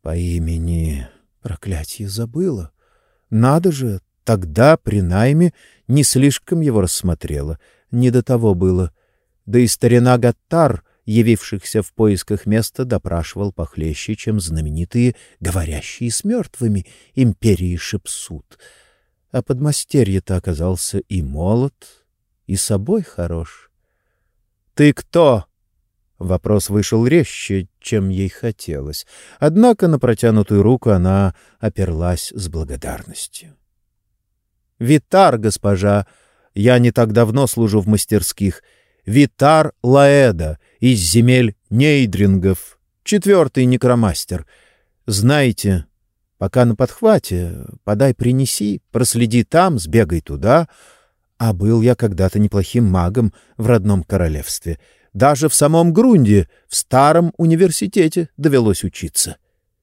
по имени... Проклятье забыла. Надо же, тогда при найме не слишком его рассмотрела. Не до того было. Да и старина Гаттар, явившихся в поисках места, допрашивал похлеще, чем знаменитые «говорящие с мертвыми» империи Шепсут. А подмастерье-то оказался и молод, и собой хорош. — Ты кто? Вопрос вышел резче, чем ей хотелось, однако на протянутую руку она оперлась с благодарностью. «Витар, госпожа, я не так давно служу в мастерских. Витар Лаэда из земель Нейдрингов, четвертый некромастер. Знаете, пока на подхвате, подай принеси, проследи там, сбегай туда. А был я когда-то неплохим магом в родном королевстве». Даже в самом Грунде, в старом университете, довелось учиться.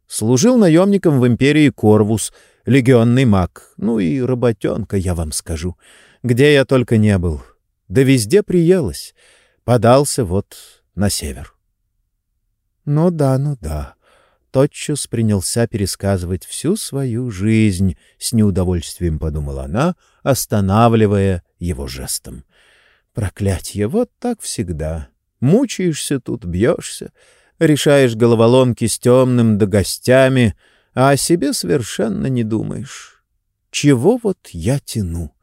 Служил наемником в империи Корвус, легионный маг, ну и работенка, я вам скажу. Где я только не был. Да везде приелось. Подался вот на север. Ну да, ну да. Тотчас принялся пересказывать всю свою жизнь, с неудовольствием подумала она, останавливая его жестом. Проклятье, вот так всегда. Мучаешься тут, бьешься, решаешь головоломки с темным да гостями, а о себе совершенно не думаешь. Чего вот я тяну?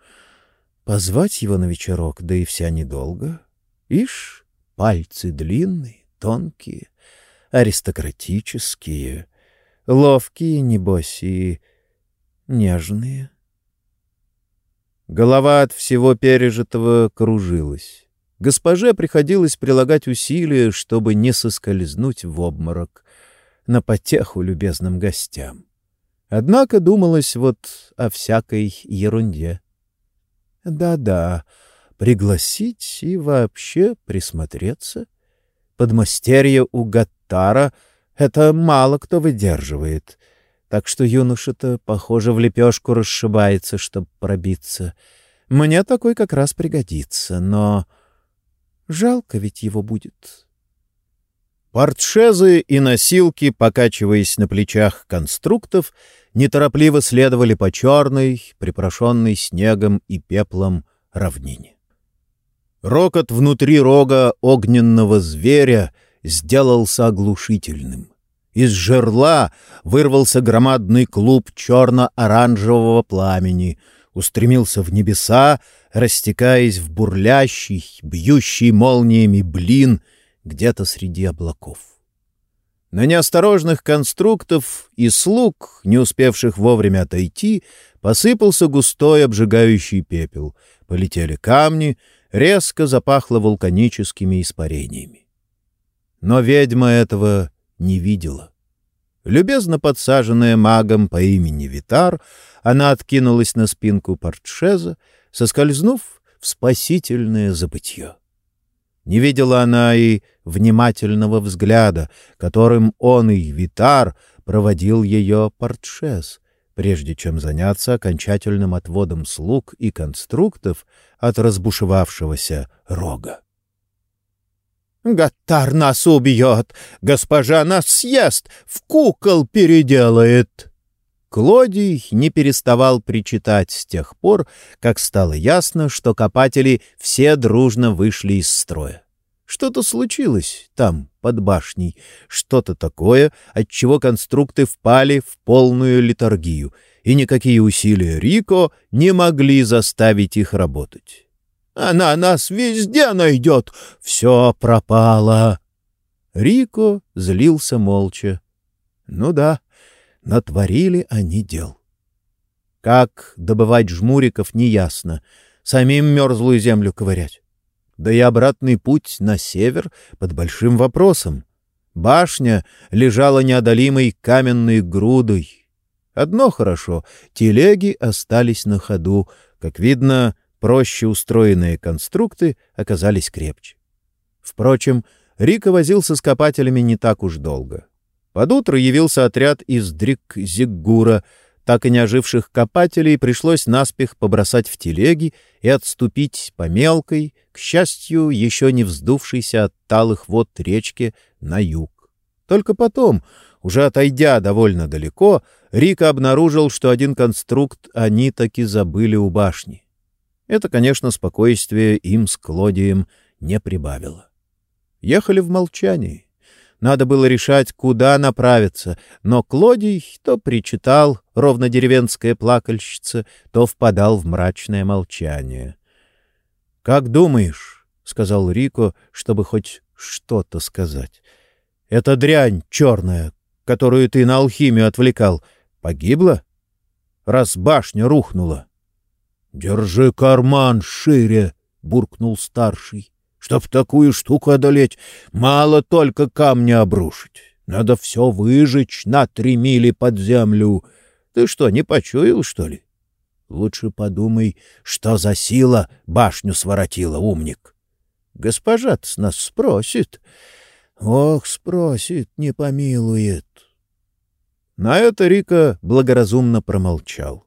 Позвать его на вечерок, да и вся недолго. Ишь, пальцы длинные, тонкие, аристократические, ловкие, небось, и нежные. Голова от всего пережитого кружилась. Госпоже приходилось прилагать усилия, чтобы не соскользнуть в обморок на потеху любезным гостям. Однако думалось вот о всякой ерунде. Да-да, пригласить и вообще присмотреться. Подмастерье у Гаттара — это мало кто выдерживает. Так что юноша-то, похоже, в лепешку расшибается, чтобы пробиться. Мне такой как раз пригодится, но... Жалко ведь его будет. Портшезы и носилки, покачиваясь на плечах конструктов, неторопливо следовали по черной, припорошенной снегом и пеплом равнине. Рокот внутри рога огненного зверя сделался оглушительным. Из жерла вырвался громадный клуб черно-оранжевого пламени, устремился в небеса, растекаясь в бурлящий, бьющий молниями блин где-то среди облаков. На неосторожных конструктов и слуг, не успевших вовремя отойти, посыпался густой обжигающий пепел, полетели камни, резко запахло вулканическими испарениями. Но ведьма этого не видела. Любезно подсаженная магом по имени Витар, она откинулась на спинку портшеза, соскользнув в спасительное забытье. Не видела она и внимательного взгляда, которым он и Витар проводил ее портшез, прежде чем заняться окончательным отводом слуг и конструктов от разбушевавшегося рога. «Гаттар нас убьет! Госпожа нас съест! В кукол переделает!» Клодий не переставал причитать с тех пор, как стало ясно, что копатели все дружно вышли из строя. Что-то случилось там, под башней, что-то такое, от чего конструкты впали в полную литургию, и никакие усилия Рико не могли заставить их работать. Она нас везде найдет. Все пропало. Рико злился молча. Ну да, натворили они дел. Как добывать жмуриков, неясно. Самим мерзлую землю ковырять. Да и обратный путь на север под большим вопросом. Башня лежала неодолимой каменной грудой. Одно хорошо — телеги остались на ходу. Как видно, проще устроенные конструкты оказались крепче. Впрочем, Рика возился с копателями не так уж долго. Под утро явился отряд из Дрик-Зиггура, так и не оживших копателей пришлось наспех побросать в телеги и отступить по мелкой, к счастью, еще не вздувшейся от талых вод речки на юг. Только потом, уже отойдя довольно далеко, Рика обнаружил, что один конструкт они таки забыли у башни. Это, конечно, спокойствие им с Клодием не прибавило. Ехали в молчании. Надо было решать, куда направиться, но Клодий то причитал, ровно деревенская плакальщица, то впадал в мрачное молчание. — Как думаешь, — сказал Рико, чтобы хоть что-то сказать, — эта дрянь черная, которую ты на алхимию отвлекал, погибла? Раз башня рухнула. — Держи карман шире, — буркнул старший. — Чтоб такую штуку одолеть, мало только камни обрушить. Надо все выжечь на три мили под землю. Ты что, не почуял, что ли? Лучше подумай, что за сила башню своротила, умник. госпожа с нас спросит. Ох, спросит, не помилует. На это Рика благоразумно промолчал.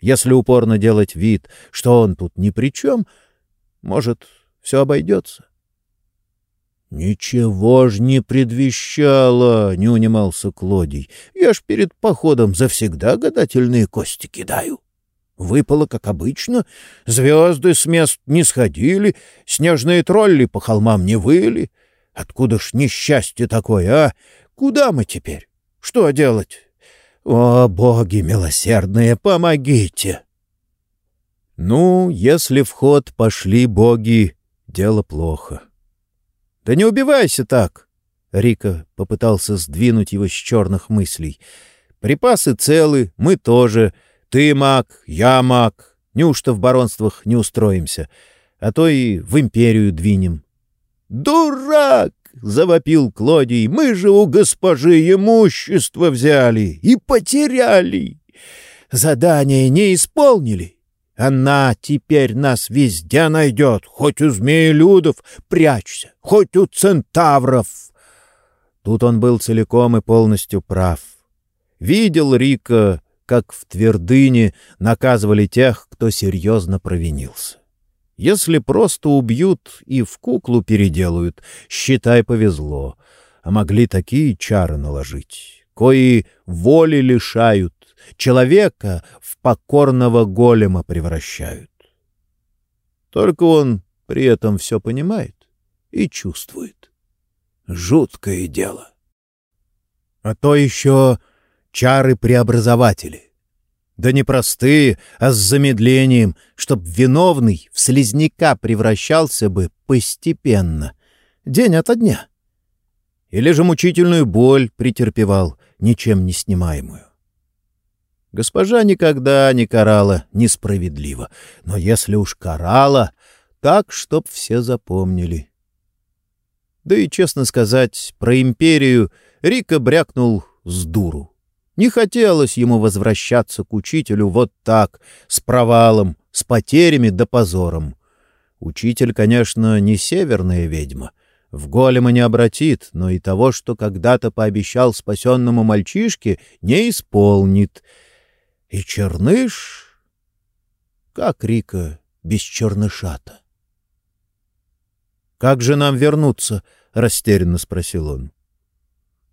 Если упорно делать вид, что он тут ни при чем, может, все обойдется. — Ничего ж не предвещало, — не унимался Клодий. — Я ж перед походом завсегда гадательные кости кидаю. Выпало, как обычно, звезды с мест не сходили, снежные тролли по холмам не выли. Откуда ж несчастье такое, а? Куда мы теперь? Что делать? О, боги милосердные, помогите! Ну, если в ход пошли боги, дело плохо. Да не убивайся так! Рика попытался сдвинуть его с черных мыслей. Припасы целы, мы тоже. Ты маг, я маг. Неужто в баронствах не устроимся? А то и в империю двинем. «Дурак!» — завопил Клодий. «Мы же у госпожи имущество взяли и потеряли. Задание не исполнили. Она теперь нас везде найдет, хоть у змеелюдов прячься, хоть у центавров». Тут он был целиком и полностью прав. Видел Рика, как в твердыне наказывали тех, кто серьезно провинился. Если просто убьют и в куклу переделают, считай, повезло. А могли такие чары наложить, кои воли лишают, человека в покорного голема превращают. Только он при этом все понимает и чувствует. Жуткое дело. А то еще чары-преобразователи. Да не простые, а с замедлением, чтоб виновный в слизняка превращался бы постепенно, день ото дня. Или же мучительную боль претерпевал, ничем не снимаемую. Госпожа никогда не карала несправедливо, но если уж карала, так, чтоб все запомнили. Да и, честно сказать, про империю Рика брякнул с дуру. Не хотелось ему возвращаться к учителю вот так, с провалом, с потерями да позором. Учитель, конечно, не северная ведьма. В голема не обратит, но и того, что когда-то пообещал спасенному мальчишке, не исполнит. И черныш... Как Рика без черныша-то? «Как же нам вернуться?» — растерянно спросил он.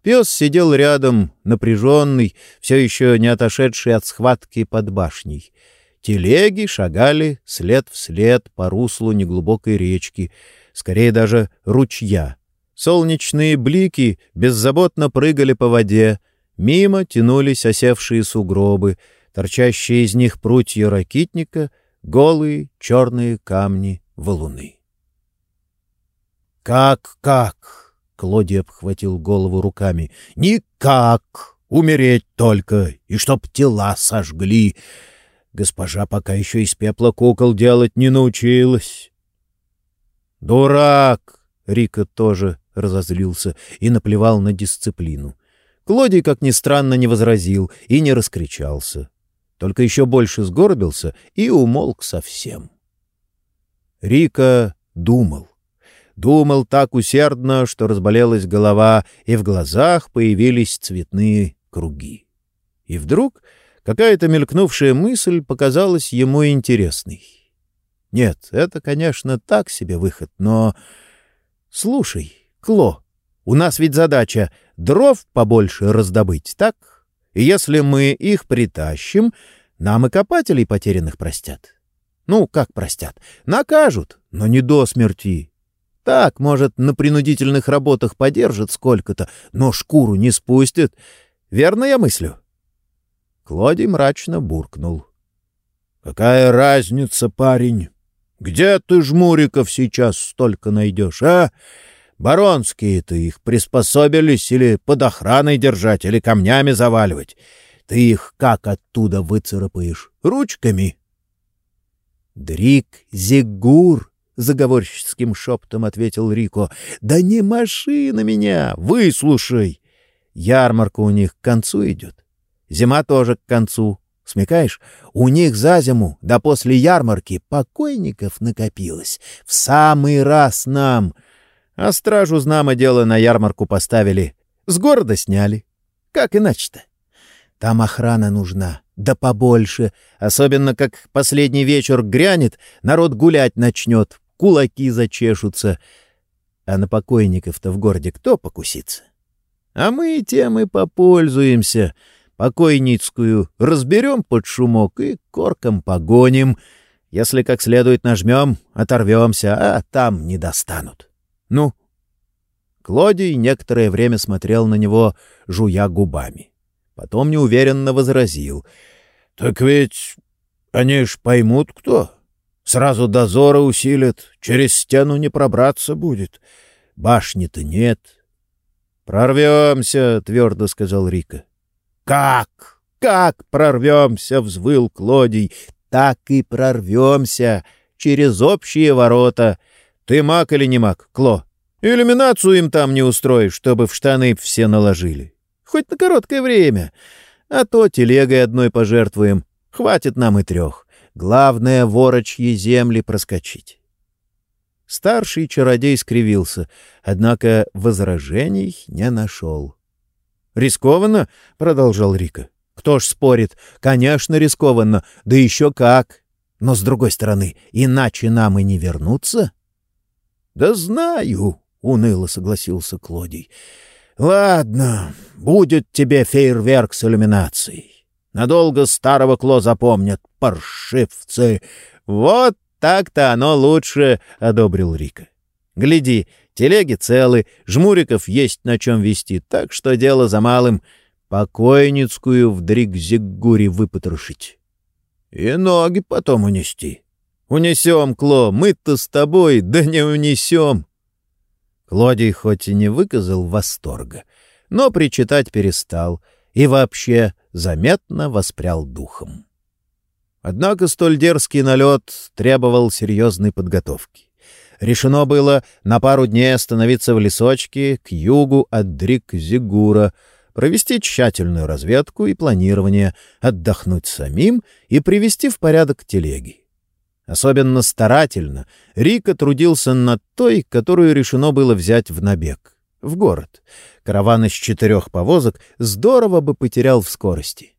Пес сидел рядом, напряженный, все еще не отошедший от схватки под башней. Телеги шагали след в след по руслу неглубокой речки, скорее даже ручья. Солнечные блики беззаботно прыгали по воде, мимо тянулись осевшие сугробы, торчащие из них прутья ракитника, голые черные камни валуны. «Как, как?» Клоди обхватил голову руками. «Никак! Умереть только! И чтоб тела сожгли! Госпожа пока еще из пепла кукол делать не научилась!» «Дурак!» — Рика тоже разозлился и наплевал на дисциплину. Клодий, как ни странно, не возразил и не раскричался. Только еще больше сгорбился и умолк совсем. Рика думал. Думал так усердно, что разболелась голова, и в глазах появились цветные круги. И вдруг какая-то мелькнувшая мысль показалась ему интересной. Нет, это, конечно, так себе выход, но... Слушай, Кло, у нас ведь задача дров побольше раздобыть, так? И если мы их притащим, нам и копателей потерянных простят. Ну, как простят? Накажут, но не до смерти, так, может, на принудительных работах подержит сколько-то, но шкуру не спустит. Верно я мыслю?» Клоди мрачно буркнул. «Какая разница, парень? Где ты жмуриков сейчас столько найдешь, а? Баронские-то их приспособились или под охраной держать, или камнями заваливать. Ты их как оттуда выцарапаешь? Ручками?» «Дрик Зигур!» — заговорческим шептом ответил Рико. «Да не маши на меня! Выслушай! Ярмарка у них к концу идет. Зима тоже к концу. Смекаешь? У них за зиму, да после ярмарки, покойников накопилось. В самый раз нам. А стражу, знамо дело, на ярмарку поставили. С города сняли. Как иначе-то? Там охрана нужна, да побольше. Особенно, как последний вечер грянет, народ гулять начнет, кулаки зачешутся. А на покойников-то в городе кто покусится? А мы тем и попользуемся. Покойницкую разберем под шумок и корком погоним. Если как следует нажмем, оторвемся, а там не достанут. Ну? Клодий некоторое время смотрел на него, жуя губами. Потом неуверенно возразил. — Так ведь они ж поймут, кто. Сразу дозора усилят, через стену не пробраться будет. Башни-то нет. — Прорвемся, — твердо сказал Рика. — Как? Как прорвемся? — взвыл Клодий. — Так и прорвемся. Через общие ворота. Ты маг или не маг, Кло? Иллюминацию им там не устроишь, чтобы в штаны все наложили. Хоть на короткое время. А то телегой одной пожертвуем. Хватит нам и трех. Главное — ворочьи земли проскочить. Старший чародей скривился, однако возражений не нашел. «Рискованно?» — продолжал Рика. «Кто ж спорит? Конечно, рискованно. Да еще как! Но, с другой стороны, иначе нам и не вернуться?» «Да знаю», — уныло согласился Клодий. «Ладно, будет тебе фейерверк с иллюминацией. Надолго старого Кло запомнят, паршивцы. Вот так-то оно лучше, — одобрил Рика. Гляди, Телеги целы, жмуриков есть на чем вести, так что дело за малым — покойницкую в Дригзигуре выпотрошить. И ноги потом унести. Унесем, Кло, мы-то с тобой, да не унесем. Клодий хоть и не выказал восторга, но причитать перестал и вообще заметно воспрял духом. Однако столь дерзкий налет требовал серьезной подготовки. Решено было на пару дней остановиться в лесочке к югу от Дрик-Зигура, провести тщательную разведку и планирование, отдохнуть самим и привести в порядок телеги. Особенно старательно Рика трудился над той, которую решено было взять в набег, в город. Караван из четырех повозок здорово бы потерял в скорости.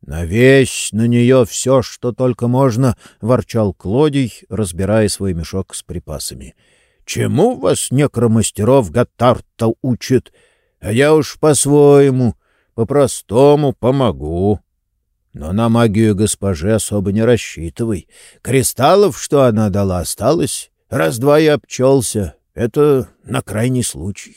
«Навесь на нее все, что только можно», — ворчал Клодий, разбирая свой мешок с припасами. «Чему вас некромастеров Гаттарта учит? А я уж по-своему, по-простому помогу». Но на магию госпожи особо не рассчитывай. Кристаллов, что она дала, осталось. Раз-два я обчелся. Это на крайний случай.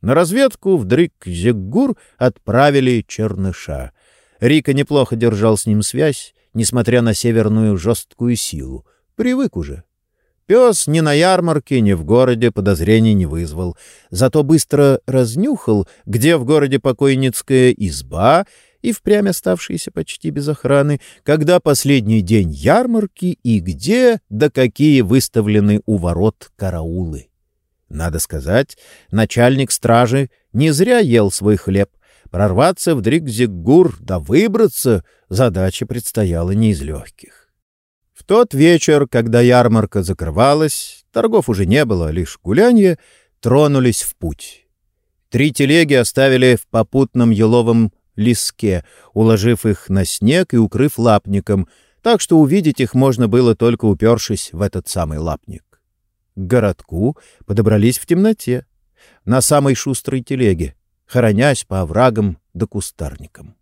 На разведку в Дрик-Зиггур отправили Черныша. Рика неплохо держал с ним связь, несмотря на северную жесткую силу. Привык уже. Пес ни на ярмарке, ни в городе подозрений не вызвал. Зато быстро разнюхал, где в городе покойницкая изба и впрямь оставшиеся почти без охраны, когда последний день ярмарки и где да какие выставлены у ворот караулы. Надо сказать, начальник стражи не зря ел свой хлеб. Прорваться в Дрикзигур да выбраться задача предстояла не из легких. В тот вечер, когда ярмарка закрывалась, торгов уже не было, лишь гулянье, тронулись в путь. Три телеги оставили в попутном еловом леске, уложив их на снег и укрыв лапником, так что увидеть их можно было только упершись в этот самый лапник. К городку подобрались в темноте, на самой шустрой телеге, хоронясь по оврагам да кустарникам.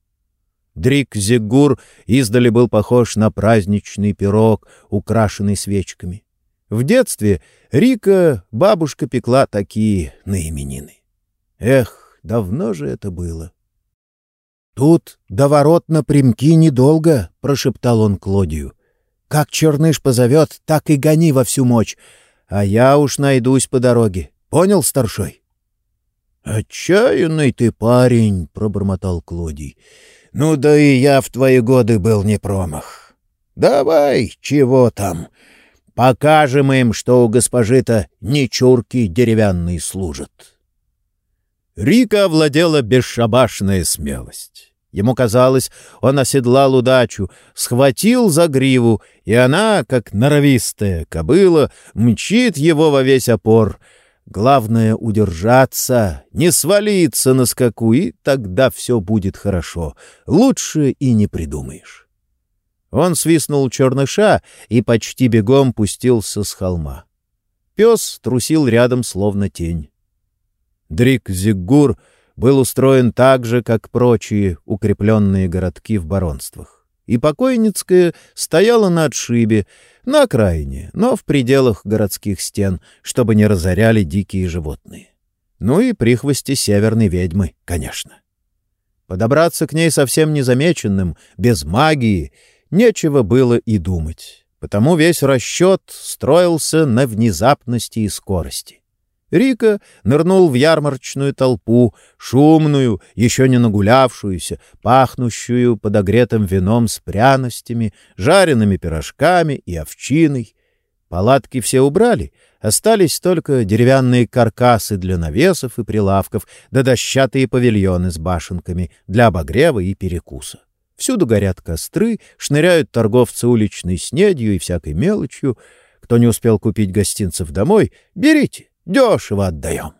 Дрик Зигур издали был похож на праздничный пирог, украшенный свечками. В детстве Рика бабушка пекла такие на именины. Эх, давно же это было. «Тут до ворот напрямки недолго», — прошептал он Клодию. «Как черныш позовет, так и гони во всю мощь, а я уж найдусь по дороге. Понял, старшой?» «Отчаянный ты парень», — пробормотал Клодий. «Ну да и я в твои годы был не промах. Давай, чего там? Покажем им, что у госпожи-то не чурки деревянные служат». Рика овладела бесшабашная смелость. Ему казалось, он оседлал удачу, схватил за гриву, и она, как норовистая кобыла, мчит его во весь опор. Главное — удержаться, не свалиться на скаку, и тогда все будет хорошо. Лучше и не придумаешь. Он свистнул черныша и почти бегом пустился с холма. Пес трусил рядом, словно тень. Дрик-Зиггур был устроен так же, как прочие укрепленные городки в баронствах. И покойницкая стояла на отшибе, на окраине, но в пределах городских стен, чтобы не разоряли дикие животные. Ну и прихвости северной ведьмы, конечно. Подобраться к ней совсем незамеченным, без магии, нечего было и думать, потому весь расчет строился на внезапности и скорости. Рика нырнул в ярмарочную толпу, шумную, еще не нагулявшуюся, пахнущую подогретым вином с пряностями, жареными пирожками и овчиной. Палатки все убрали, остались только деревянные каркасы для навесов и прилавков, да дощатые павильоны с башенками для обогрева и перекуса. Всюду горят костры, шныряют торговцы уличной снедью и всякой мелочью. Кто не успел купить гостинцев домой, берите. Дешево отдаем.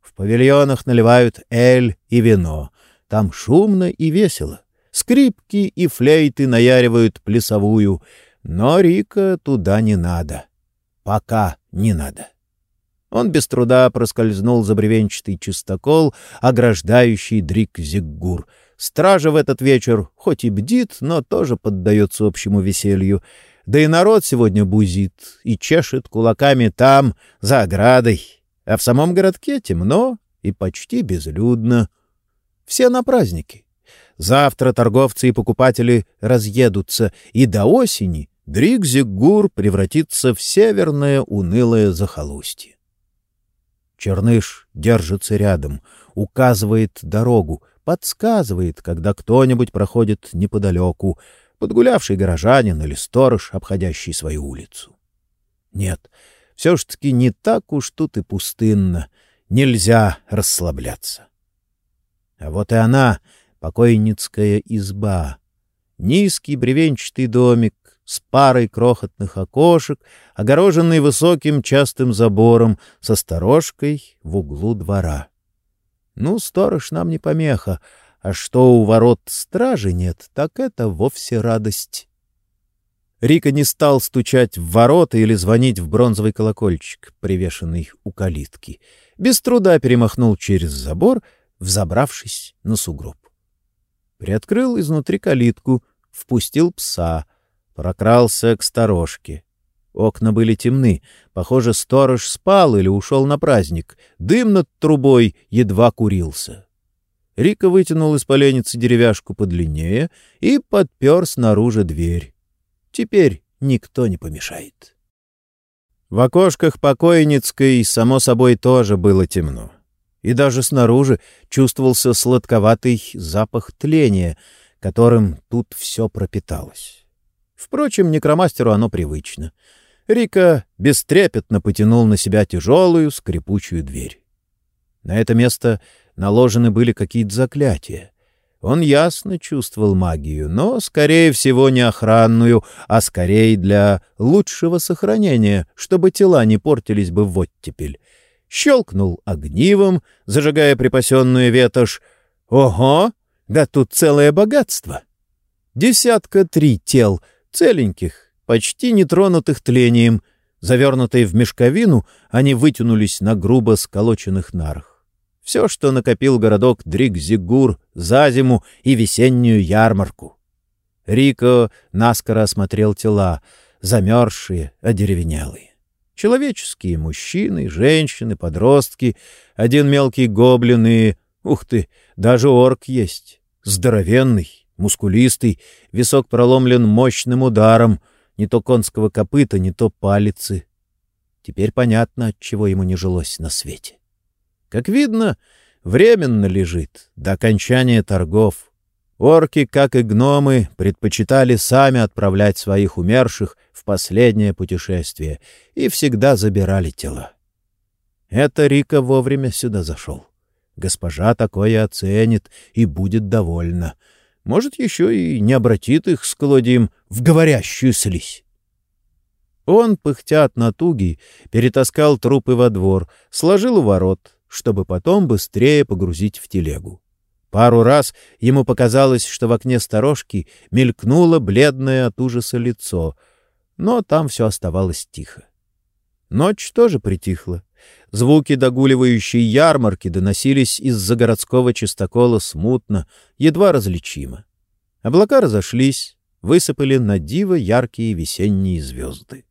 В павильонах наливают эль и вино. Там шумно и весело. Скрипки и флейты наяривают плясовую. Но Рика туда не надо. Пока не надо. Он без труда проскользнул за бревенчатый чистокол, ограждающий Дрик-Зиггур. Стража в этот вечер хоть и бдит, но тоже поддается общему веселью. Да и народ сегодня бузит и чешет кулаками там, за оградой. А в самом городке темно и почти безлюдно. Все на праздники. Завтра торговцы и покупатели разъедутся, и до осени Дригзигур превратится в северное унылое захолустье. Черныш держится рядом, указывает дорогу, подсказывает, когда кто-нибудь проходит неподалеку, подгулявший горожанин или сторож, обходящий свою улицу. Нет, все ж таки не так уж тут и пустынно, нельзя расслабляться. А вот и она, покойницкая изба. Низкий бревенчатый домик с парой крохотных окошек, огороженный высоким частым забором со сторожкой в углу двора. Ну, сторож нам не помеха, а что у ворот стражи нет, так это вовсе радость. Рика не стал стучать в ворота или звонить в бронзовый колокольчик, привешенный у калитки. Без труда перемахнул через забор, взобравшись на сугроб. Приоткрыл изнутри калитку, впустил пса, прокрался к сторожке. Окна были темны. Похоже, сторож спал или ушел на праздник. Дым над трубой едва курился. Рика вытянул из поленницы деревяшку подлиннее и подпер снаружи дверь. Теперь никто не помешает. В окошках покойницкой, само собой, тоже было темно и даже снаружи чувствовался сладковатый запах тления, которым тут все пропиталось. Впрочем, некромастеру оно привычно. Рика бестрепетно потянул на себя тяжелую скрипучую дверь. На это место наложены были какие-то заклятия. Он ясно чувствовал магию, но, скорее всего, не охранную, а скорее для лучшего сохранения, чтобы тела не портились бы в оттепель щелкнул огнивом, зажигая припасенную ветошь. Ого! Да тут целое богатство! Десятка три тел, целеньких, почти не тронутых тлением. Завернутые в мешковину, они вытянулись на грубо сколоченных нарах. Все, что накопил городок Дригзигур за зиму и весеннюю ярмарку. Рико наскоро осмотрел тела, замерзшие, одеревенелые. Человеческие мужчины, женщины, подростки, один мелкий гоблин и... Ух ты, даже орк есть. Здоровенный, мускулистый, висок проломлен мощным ударом, не то конского копыта, не то палицы. Теперь понятно, от чего ему не жилось на свете. Как видно, временно лежит до окончания торгов. Орки, как и гномы, предпочитали сами отправлять своих умерших в последнее путешествие и всегда забирали тела. Это Рика вовремя сюда зашел. Госпожа такое оценит и будет довольна. Может, еще и не обратит их с Клодием в говорящую слизь. Он, пыхтя от натуги, перетаскал трупы во двор, сложил у ворот, чтобы потом быстрее погрузить в телегу. Пару раз ему показалось, что в окне сторожки мелькнуло бледное от ужаса лицо, но там все оставалось тихо. Ночь тоже притихла. Звуки догуливающей ярмарки доносились из-за городского чистокола смутно, едва различимо. Облака разошлись, высыпали на диво яркие весенние звезды.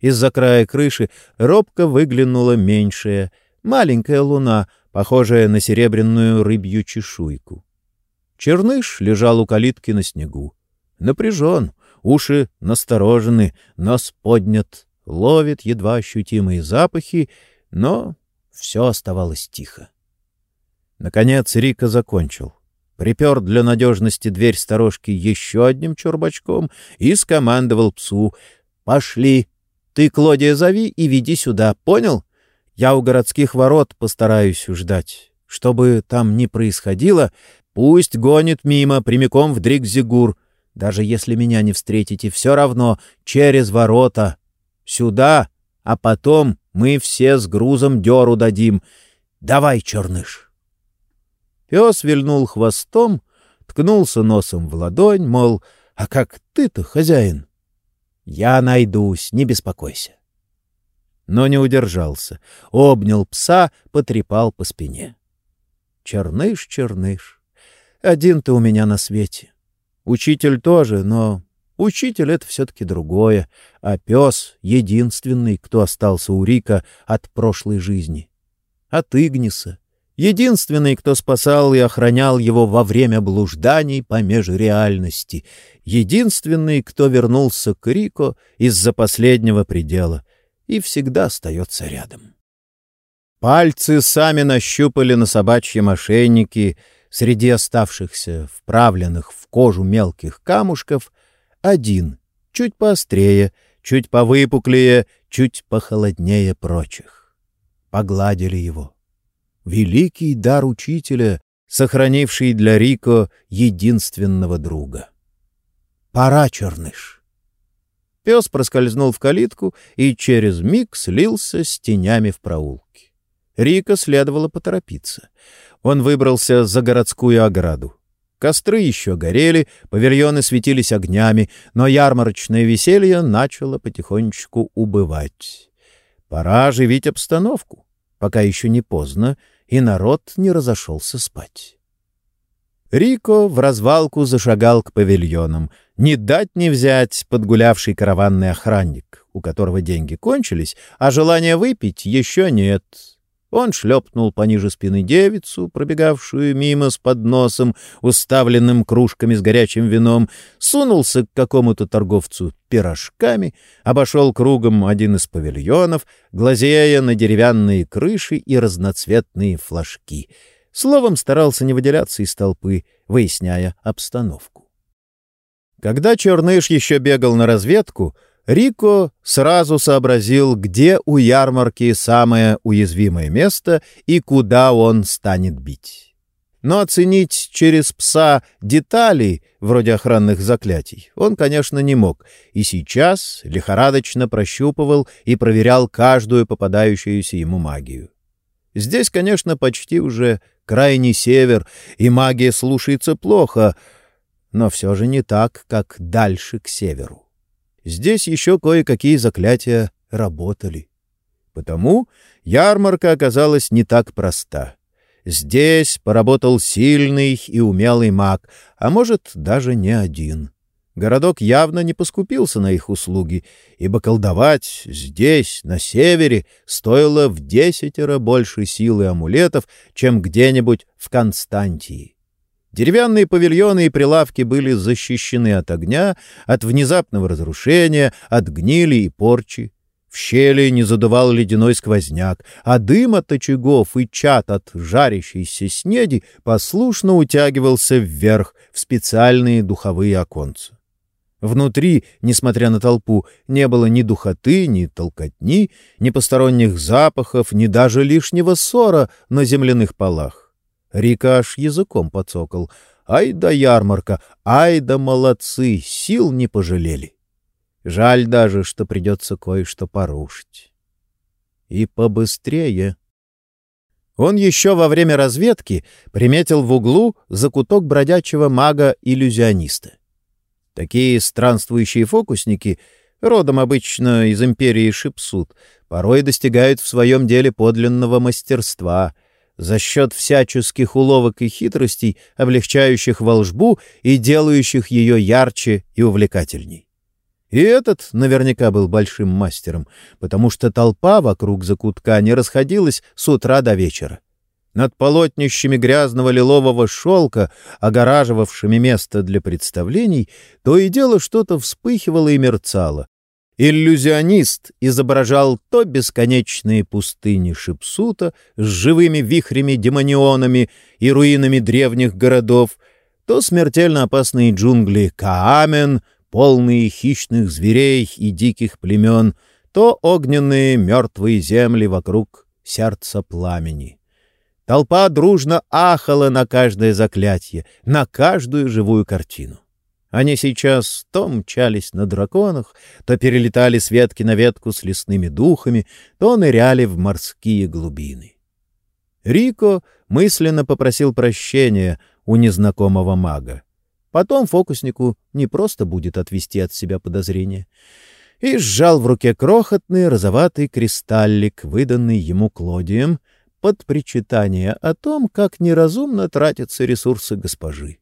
Из-за края крыши робко выглянула меньшая, маленькая луна, похожая на серебряную рыбью чешуйку. Черныш лежал у калитки на снегу. Напряжен, уши насторожены, нос поднят, ловит едва ощутимые запахи, но все оставалось тихо. Наконец Рика закончил. Припер для надежности дверь сторожки еще одним чурбачком и скомандовал псу «Пошли! Ты, Клодия, зови и веди сюда, понял?» Я у городских ворот постараюсь ждать. Что бы там ни происходило, пусть гонит мимо, прямиком в Дригзигур. Даже если меня не встретите, все равно через ворота. Сюда, а потом мы все с грузом дёру дадим. Давай, черныш. Пес вильнул хвостом, ткнулся носом в ладонь, мол, а как ты-то, хозяин? Я найдусь, не беспокойся но не удержался. Обнял пса, потрепал по спине. «Черныш, черныш, один ты у меня на свете. Учитель тоже, но Учитель — это все-таки другое, а пес — единственный, кто остался у Рика от прошлой жизни. От Игниса — единственный, кто спасал и охранял его во время блужданий по межреальности, единственный, кто вернулся к Рико из-за последнего предела и всегда остается рядом. Пальцы сами нащупали на собачьем ошейнике среди оставшихся вправленных в кожу мелких камушков один, чуть поострее, чуть повыпуклее, чуть похолоднее прочих. Погладили его. Великий дар учителя, сохранивший для Рико единственного друга. «Пора, черныш!» Пес проскользнул в калитку и через миг слился с тенями в проулке. Рика следовало поторопиться. Он выбрался за городскую ограду. Костры еще горели, павильоны светились огнями, но ярмарочное веселье начало потихонечку убывать. Пора оживить обстановку, пока еще не поздно, и народ не разошелся спать. Рико в развалку зашагал к павильонам. Не дать не взять подгулявший караванный охранник, у которого деньги кончились, а желания выпить еще нет. Он шлепнул пониже спины девицу, пробегавшую мимо с подносом, уставленным кружками с горячим вином, сунулся к какому-то торговцу пирожками, обошел кругом один из павильонов, глазея на деревянные крыши и разноцветные флажки. Словом, старался не выделяться из толпы, выясняя обстановку. Когда Черныш еще бегал на разведку — Рико сразу сообразил, где у ярмарки самое уязвимое место и куда он станет бить. Но оценить через пса детали, вроде охранных заклятий, он, конечно, не мог, и сейчас лихорадочно прощупывал и проверял каждую попадающуюся ему магию. Здесь, конечно, почти уже крайний север, и магия слушается плохо, но все же не так, как дальше к северу. Здесь еще кое-какие заклятия работали. Потому ярмарка оказалась не так проста. Здесь поработал сильный и умелый маг, а может, даже не один. Городок явно не поскупился на их услуги, ибо колдовать здесь, на севере, стоило в десятеро больше силы амулетов, чем где-нибудь в Константии. Деревянные павильоны и прилавки были защищены от огня, от внезапного разрушения, от гнили и порчи. В щели не задувал ледяной сквозняк, а дым от очагов и чат от жарящейся снеди послушно утягивался вверх в специальные духовые оконца. Внутри, несмотря на толпу, не было ни духоты, ни толкотни, ни посторонних запахов, ни даже лишнего ссора на земляных полах. Рика аж языком подсокал. Ай да ярмарка, ай да молодцы, сил не пожалели. Жаль даже, что придется кое-что порушить. И побыстрее. Он еще во время разведки приметил в углу закуток бродячего мага-иллюзиониста. Такие странствующие фокусники, родом обычно из империи Шипсут, порой достигают в своем деле подлинного мастерства — за счет всяческих уловок и хитростей, облегчающих волжбу и делающих ее ярче и увлекательней. И этот наверняка был большим мастером, потому что толпа вокруг закутка не расходилась с утра до вечера. Над полотнищами грязного лилового шелка, огораживавшими место для представлений, то и дело что-то вспыхивало и мерцало, Иллюзионист изображал то бесконечные пустыни Шипсута с живыми вихрями-демонионами и руинами древних городов, то смертельно опасные джунгли Каамен, полные хищных зверей и диких племен, то огненные мертвые земли вокруг сердца пламени. Толпа дружно ахала на каждое заклятие, на каждую живую картину. Они сейчас то мчались на драконах, то перелетали с ветки на ветку с лесными духами, то ныряли в морские глубины. Рико мысленно попросил прощения у незнакомого мага. Потом фокуснику не просто будет отвести от себя подозрения. И сжал в руке крохотный розоватый кристаллик, выданный ему Клодием, под причитание о том, как неразумно тратятся ресурсы госпожи.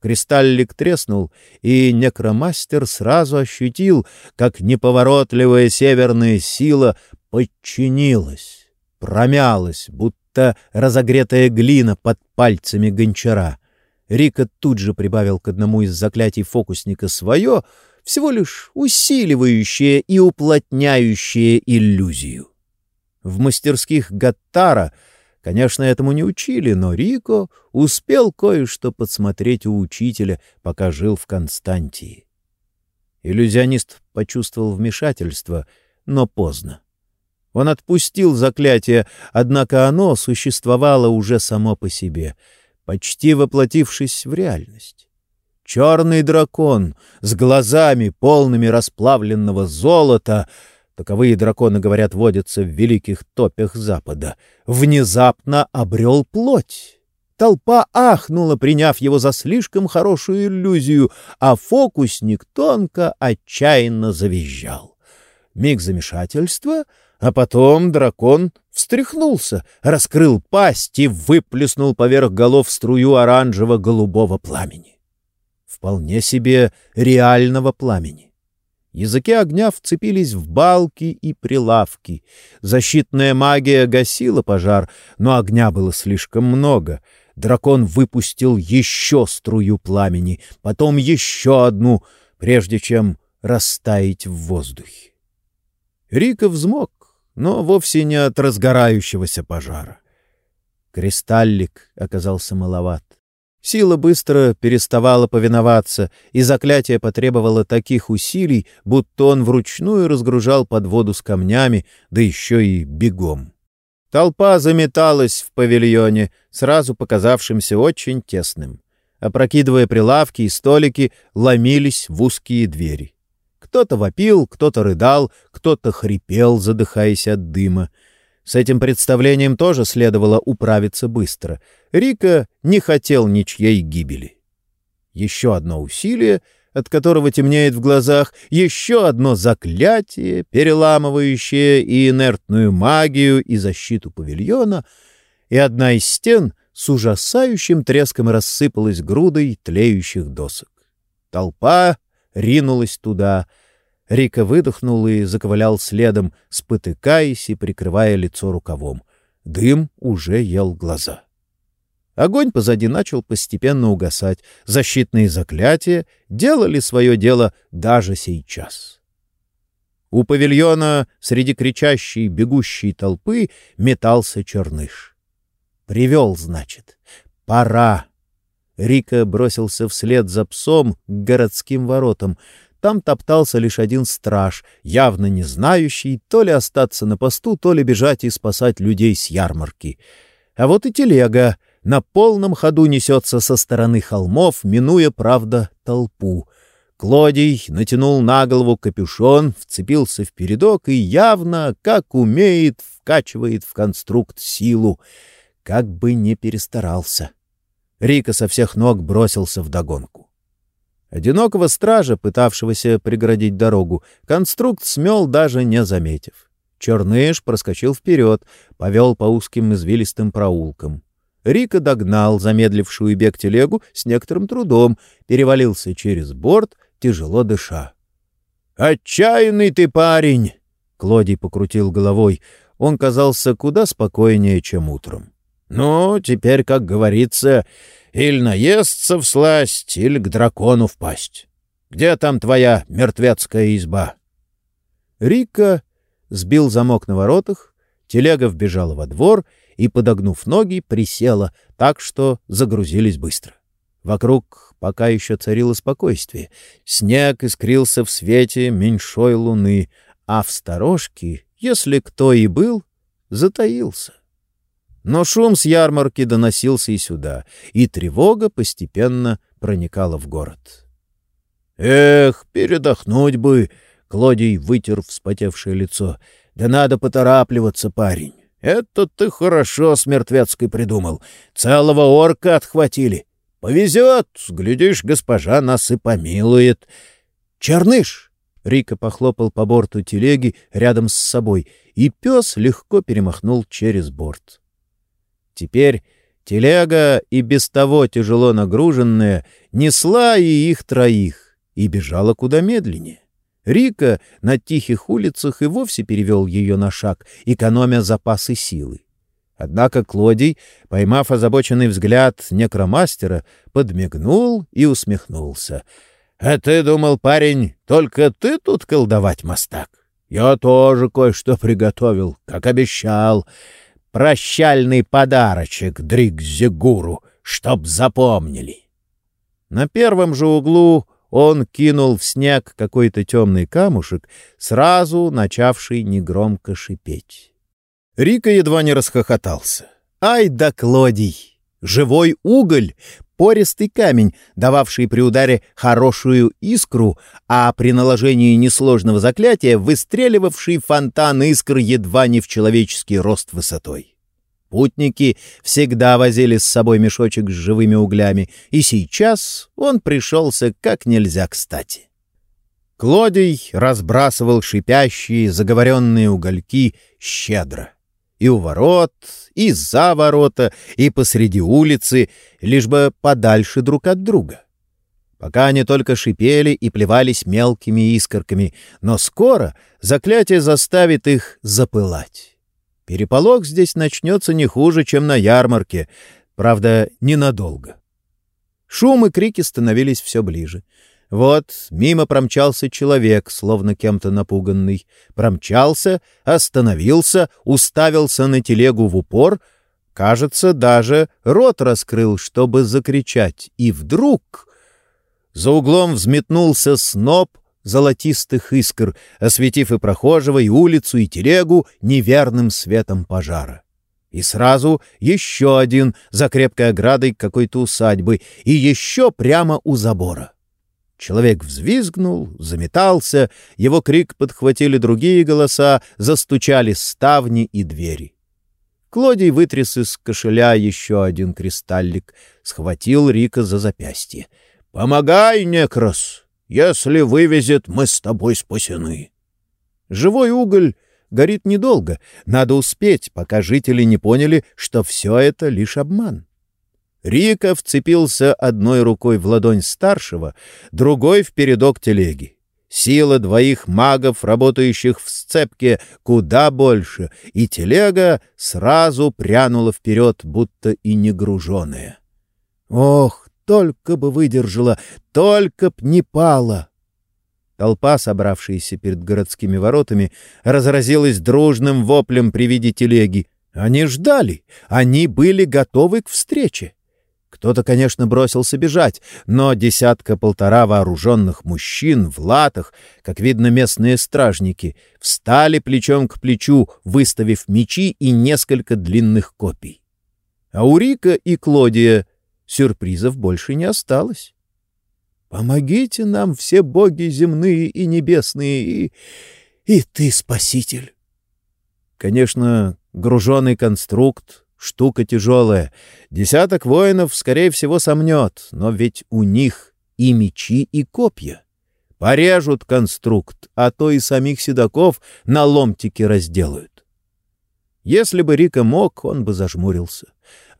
Кристаллик треснул, и некромастер сразу ощутил, как неповоротливая северная сила подчинилась, промялась, будто разогретая глина под пальцами гончара. Рика тут же прибавил к одному из заклятий фокусника свое, всего лишь усиливающее и уплотняющее иллюзию. В мастерских Гаттара — Конечно, этому не учили, но Рико успел кое-что подсмотреть у учителя, пока жил в Константии. Иллюзионист почувствовал вмешательство, но поздно. Он отпустил заклятие, однако оно существовало уже само по себе, почти воплотившись в реальность. Черный дракон с глазами, полными расплавленного золота — таковые драконы, говорят, водятся в великих топях Запада, внезапно обрел плоть. Толпа ахнула, приняв его за слишком хорошую иллюзию, а фокусник тонко, отчаянно завизжал. Миг замешательства, а потом дракон встряхнулся, раскрыл пасть и выплеснул поверх голов струю оранжево-голубого пламени. Вполне себе реального пламени. Языки огня вцепились в балки и прилавки. Защитная магия гасила пожар, но огня было слишком много. Дракон выпустил еще струю пламени, потом еще одну, прежде чем растаять в воздухе. Рика взмок, но вовсе не от разгорающегося пожара. Кристаллик оказался маловат. Сила быстро переставала повиноваться, и заклятие потребовало таких усилий, будто он вручную разгружал под воду с камнями, да еще и бегом. Толпа заметалась в павильоне, сразу показавшимся очень тесным. Опрокидывая прилавки и столики, ломились в узкие двери. Кто-то вопил, кто-то рыдал, кто-то хрипел, задыхаясь от дыма. С этим представлением тоже следовало управиться быстро. Рика не хотел ничьей гибели. Еще одно усилие, от которого темнеет в глазах, еще одно заклятие, переламывающее и инертную магию, и защиту павильона, и одна из стен с ужасающим треском рассыпалась грудой тлеющих досок. Толпа ринулась туда — Рика выдохнул и заковылял следом, спотыкаясь и прикрывая лицо рукавом. Дым уже ел глаза. Огонь позади начал постепенно угасать. Защитные заклятия делали свое дело даже сейчас. У павильона среди кричащей, бегущей толпы метался черныш. «Привел, значит. Пора!» Рика бросился вслед за псом к городским воротам — там топтался лишь один страж, явно не знающий то ли остаться на посту, то ли бежать и спасать людей с ярмарки. А вот и телега на полном ходу несется со стороны холмов, минуя, правда, толпу. Клодий натянул на голову капюшон, вцепился в передок и явно, как умеет, вкачивает в конструкт силу. Как бы не перестарался. Рика со всех ног бросился в догонку. Одинокого стража, пытавшегося преградить дорогу, конструкт смел, даже не заметив. Черныш проскочил вперед, повел по узким извилистым проулкам. Рика догнал замедлившую бег телегу с некоторым трудом, перевалился через борт, тяжело дыша. «Отчаянный ты парень!» — Клодий покрутил головой. Он казался куда спокойнее, чем утром. «Ну, теперь, как говорится, или наестся в или к дракону впасть. Где там твоя мертвецкая изба? Рика сбил замок на воротах, телега вбежала во двор и, подогнув ноги, присела так, что загрузились быстро. Вокруг пока еще царило спокойствие. Снег искрился в свете меньшой луны, а в сторожке, если кто и был, затаился. Но шум с ярмарки доносился и сюда, и тревога постепенно проникала в город. «Эх, передохнуть бы!» — Клодий вытер вспотевшее лицо. «Да надо поторапливаться, парень. Это ты хорошо с мертвецкой придумал. Целого орка отхватили. Повезет, глядишь, госпожа нас и помилует. Черныш!» Рика похлопал по борту телеги рядом с собой, и пес легко перемахнул через борт. Теперь Телега, и без того тяжело нагруженная, несла и их троих, и бежала куда медленнее. Рика на тихих улицах и вовсе перевел ее на шаг, экономя запасы силы. Однако Клодий, поймав озабоченный взгляд некромастера, подмигнул и усмехнулся. — А ты думал, парень, только ты тут колдовать, мастак? Я тоже кое-что приготовил, как обещал. Прощальный подарочек Дригзегуру, чтоб запомнили. На первом же углу он кинул в снег какой-то темный камушек, сразу начавший негромко шипеть. Рика едва не расхохотался. «Ай да Клодий! Живой уголь! Пористый камень, дававший при ударе хорошую искру, а при наложении несложного заклятия выстреливавший фонтан искр едва не в человеческий рост высотой. Путники всегда возили с собой мешочек с живыми углями, и сейчас он пришелся как нельзя кстати. Клодий разбрасывал шипящие заговоренные угольки щедро и у ворот, и за ворота, и посреди улицы, лишь бы подальше друг от друга. Пока они только шипели и плевались мелкими искорками, но скоро заклятие заставит их запылать. Переполох здесь начнется не хуже, чем на ярмарке, правда, ненадолго. Шум и крики становились все ближе — вот мимо промчался человек, словно кем-то напуганный. Промчался, остановился, уставился на телегу в упор. Кажется, даже рот раскрыл, чтобы закричать. И вдруг... За углом взметнулся сноп золотистых искр, осветив и прохожего, и улицу, и телегу неверным светом пожара. И сразу еще один за крепкой оградой какой-то усадьбы, и еще прямо у забора. Человек взвизгнул, заметался, его крик подхватили другие голоса, застучали ставни и двери. Клодий вытряс из кошеля еще один кристаллик, схватил Рика за запястье. — Помогай, Некрос! Если вывезет, мы с тобой спасены. Живой уголь горит недолго, надо успеть, пока жители не поняли, что все это лишь обман. Рика вцепился одной рукой в ладонь старшего, другой — в передок телеги. Сила двоих магов, работающих в сцепке, куда больше, и телега сразу прянула вперед, будто и не груженная. Ох, только бы выдержала, только б не пала! Толпа, собравшаяся перед городскими воротами, разразилась дружным воплем при виде телеги. Они ждали, они были готовы к встрече. Кто-то, конечно, бросился бежать, но десятка-полтора вооруженных мужчин в латах, как видно местные стражники, встали плечом к плечу, выставив мечи и несколько длинных копий. А у Рика и Клодия сюрпризов больше не осталось. «Помогите нам все боги земные и небесные, и, и ты, Спаситель!» Конечно, груженный конструкт Штука тяжелая. Десяток воинов, скорее всего, сомнет, но ведь у них и мечи, и копья. Порежут конструкт, а то и самих седаков на ломтики разделают. Если бы Рика мог, он бы зажмурился.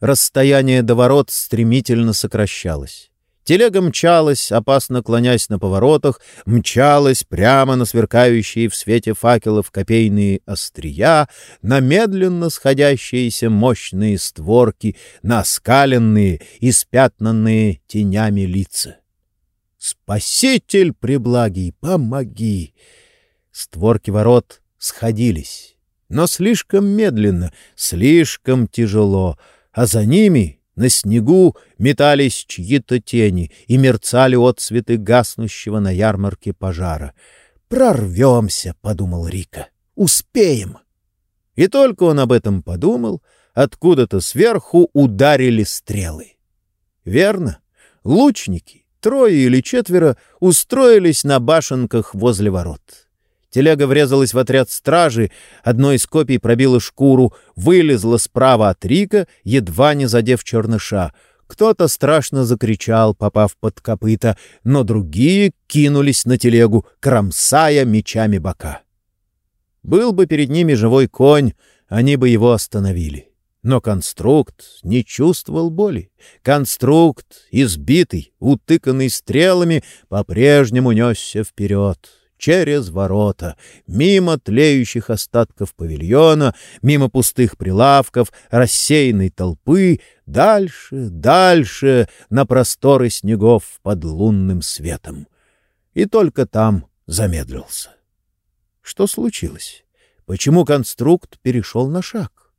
Расстояние до ворот стремительно сокращалось. Телега мчалась, опасно клонясь на поворотах, мчалась прямо на сверкающие в свете факелов копейные острия, на медленно сходящиеся мощные створки, на скаленные, испятнанные тенями лица. «Спаситель преблагий, помоги!» Створки ворот сходились, но слишком медленно, слишком тяжело, а за ними на снегу метались чьи-то тени и мерцали отцветы гаснущего на ярмарке пожара. «Прорвемся», — подумал Рика. «Успеем». И только он об этом подумал, откуда-то сверху ударили стрелы. Верно, лучники, трое или четверо, устроились на башенках возле ворот. Телега врезалась в отряд стражи, одно из копий пробило шкуру, вылезла справа от Рика, едва не задев черныша. Кто-то страшно закричал, попав под копыта, но другие кинулись на телегу, кромсая мечами бока. Был бы перед ними живой конь, они бы его остановили. Но конструкт не чувствовал боли. Конструкт, избитый, утыканный стрелами, по-прежнему несся вперед, через ворота, мимо тлеющих остатков павильона, мимо пустых прилавков, рассеянной толпы, дальше, дальше, на просторы снегов под лунным светом. И только там замедлился. Что случилось? Почему конструкт перешел на шаг?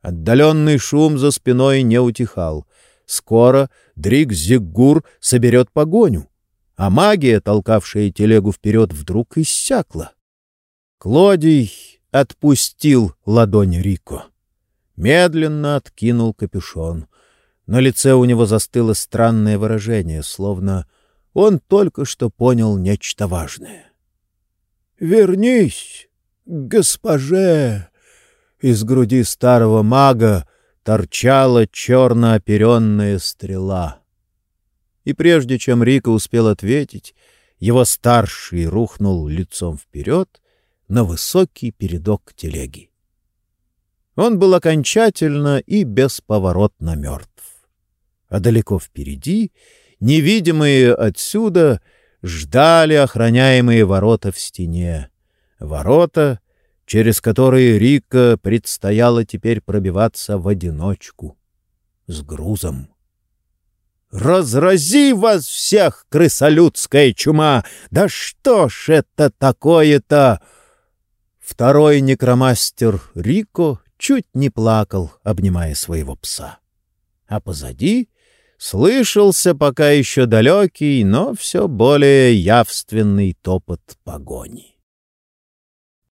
Отдаленный шум за спиной не утихал. Скоро Дрик Зиггур соберет погоню, а магия, толкавшая телегу вперед, вдруг иссякла. Клодий отпустил ладонь Рико. Медленно откинул капюшон. На лице у него застыло странное выражение, словно он только что понял нечто важное. «Вернись, госпоже!» Из груди старого мага торчала черно оперенная стрела. И прежде чем Рика успел ответить, его старший рухнул лицом вперед на высокий передок телеги. Он был окончательно и бесповоротно мертв. А далеко впереди, невидимые отсюда, ждали охраняемые ворота в стене. Ворота, через которые Рика предстояло теперь пробиваться в одиночку, с грузом. «Разрази вас всех, крысолюдская чума! Да что ж это такое-то?» Второй некромастер Рико чуть не плакал, обнимая своего пса. А позади слышался пока еще далекий, но все более явственный топот погони.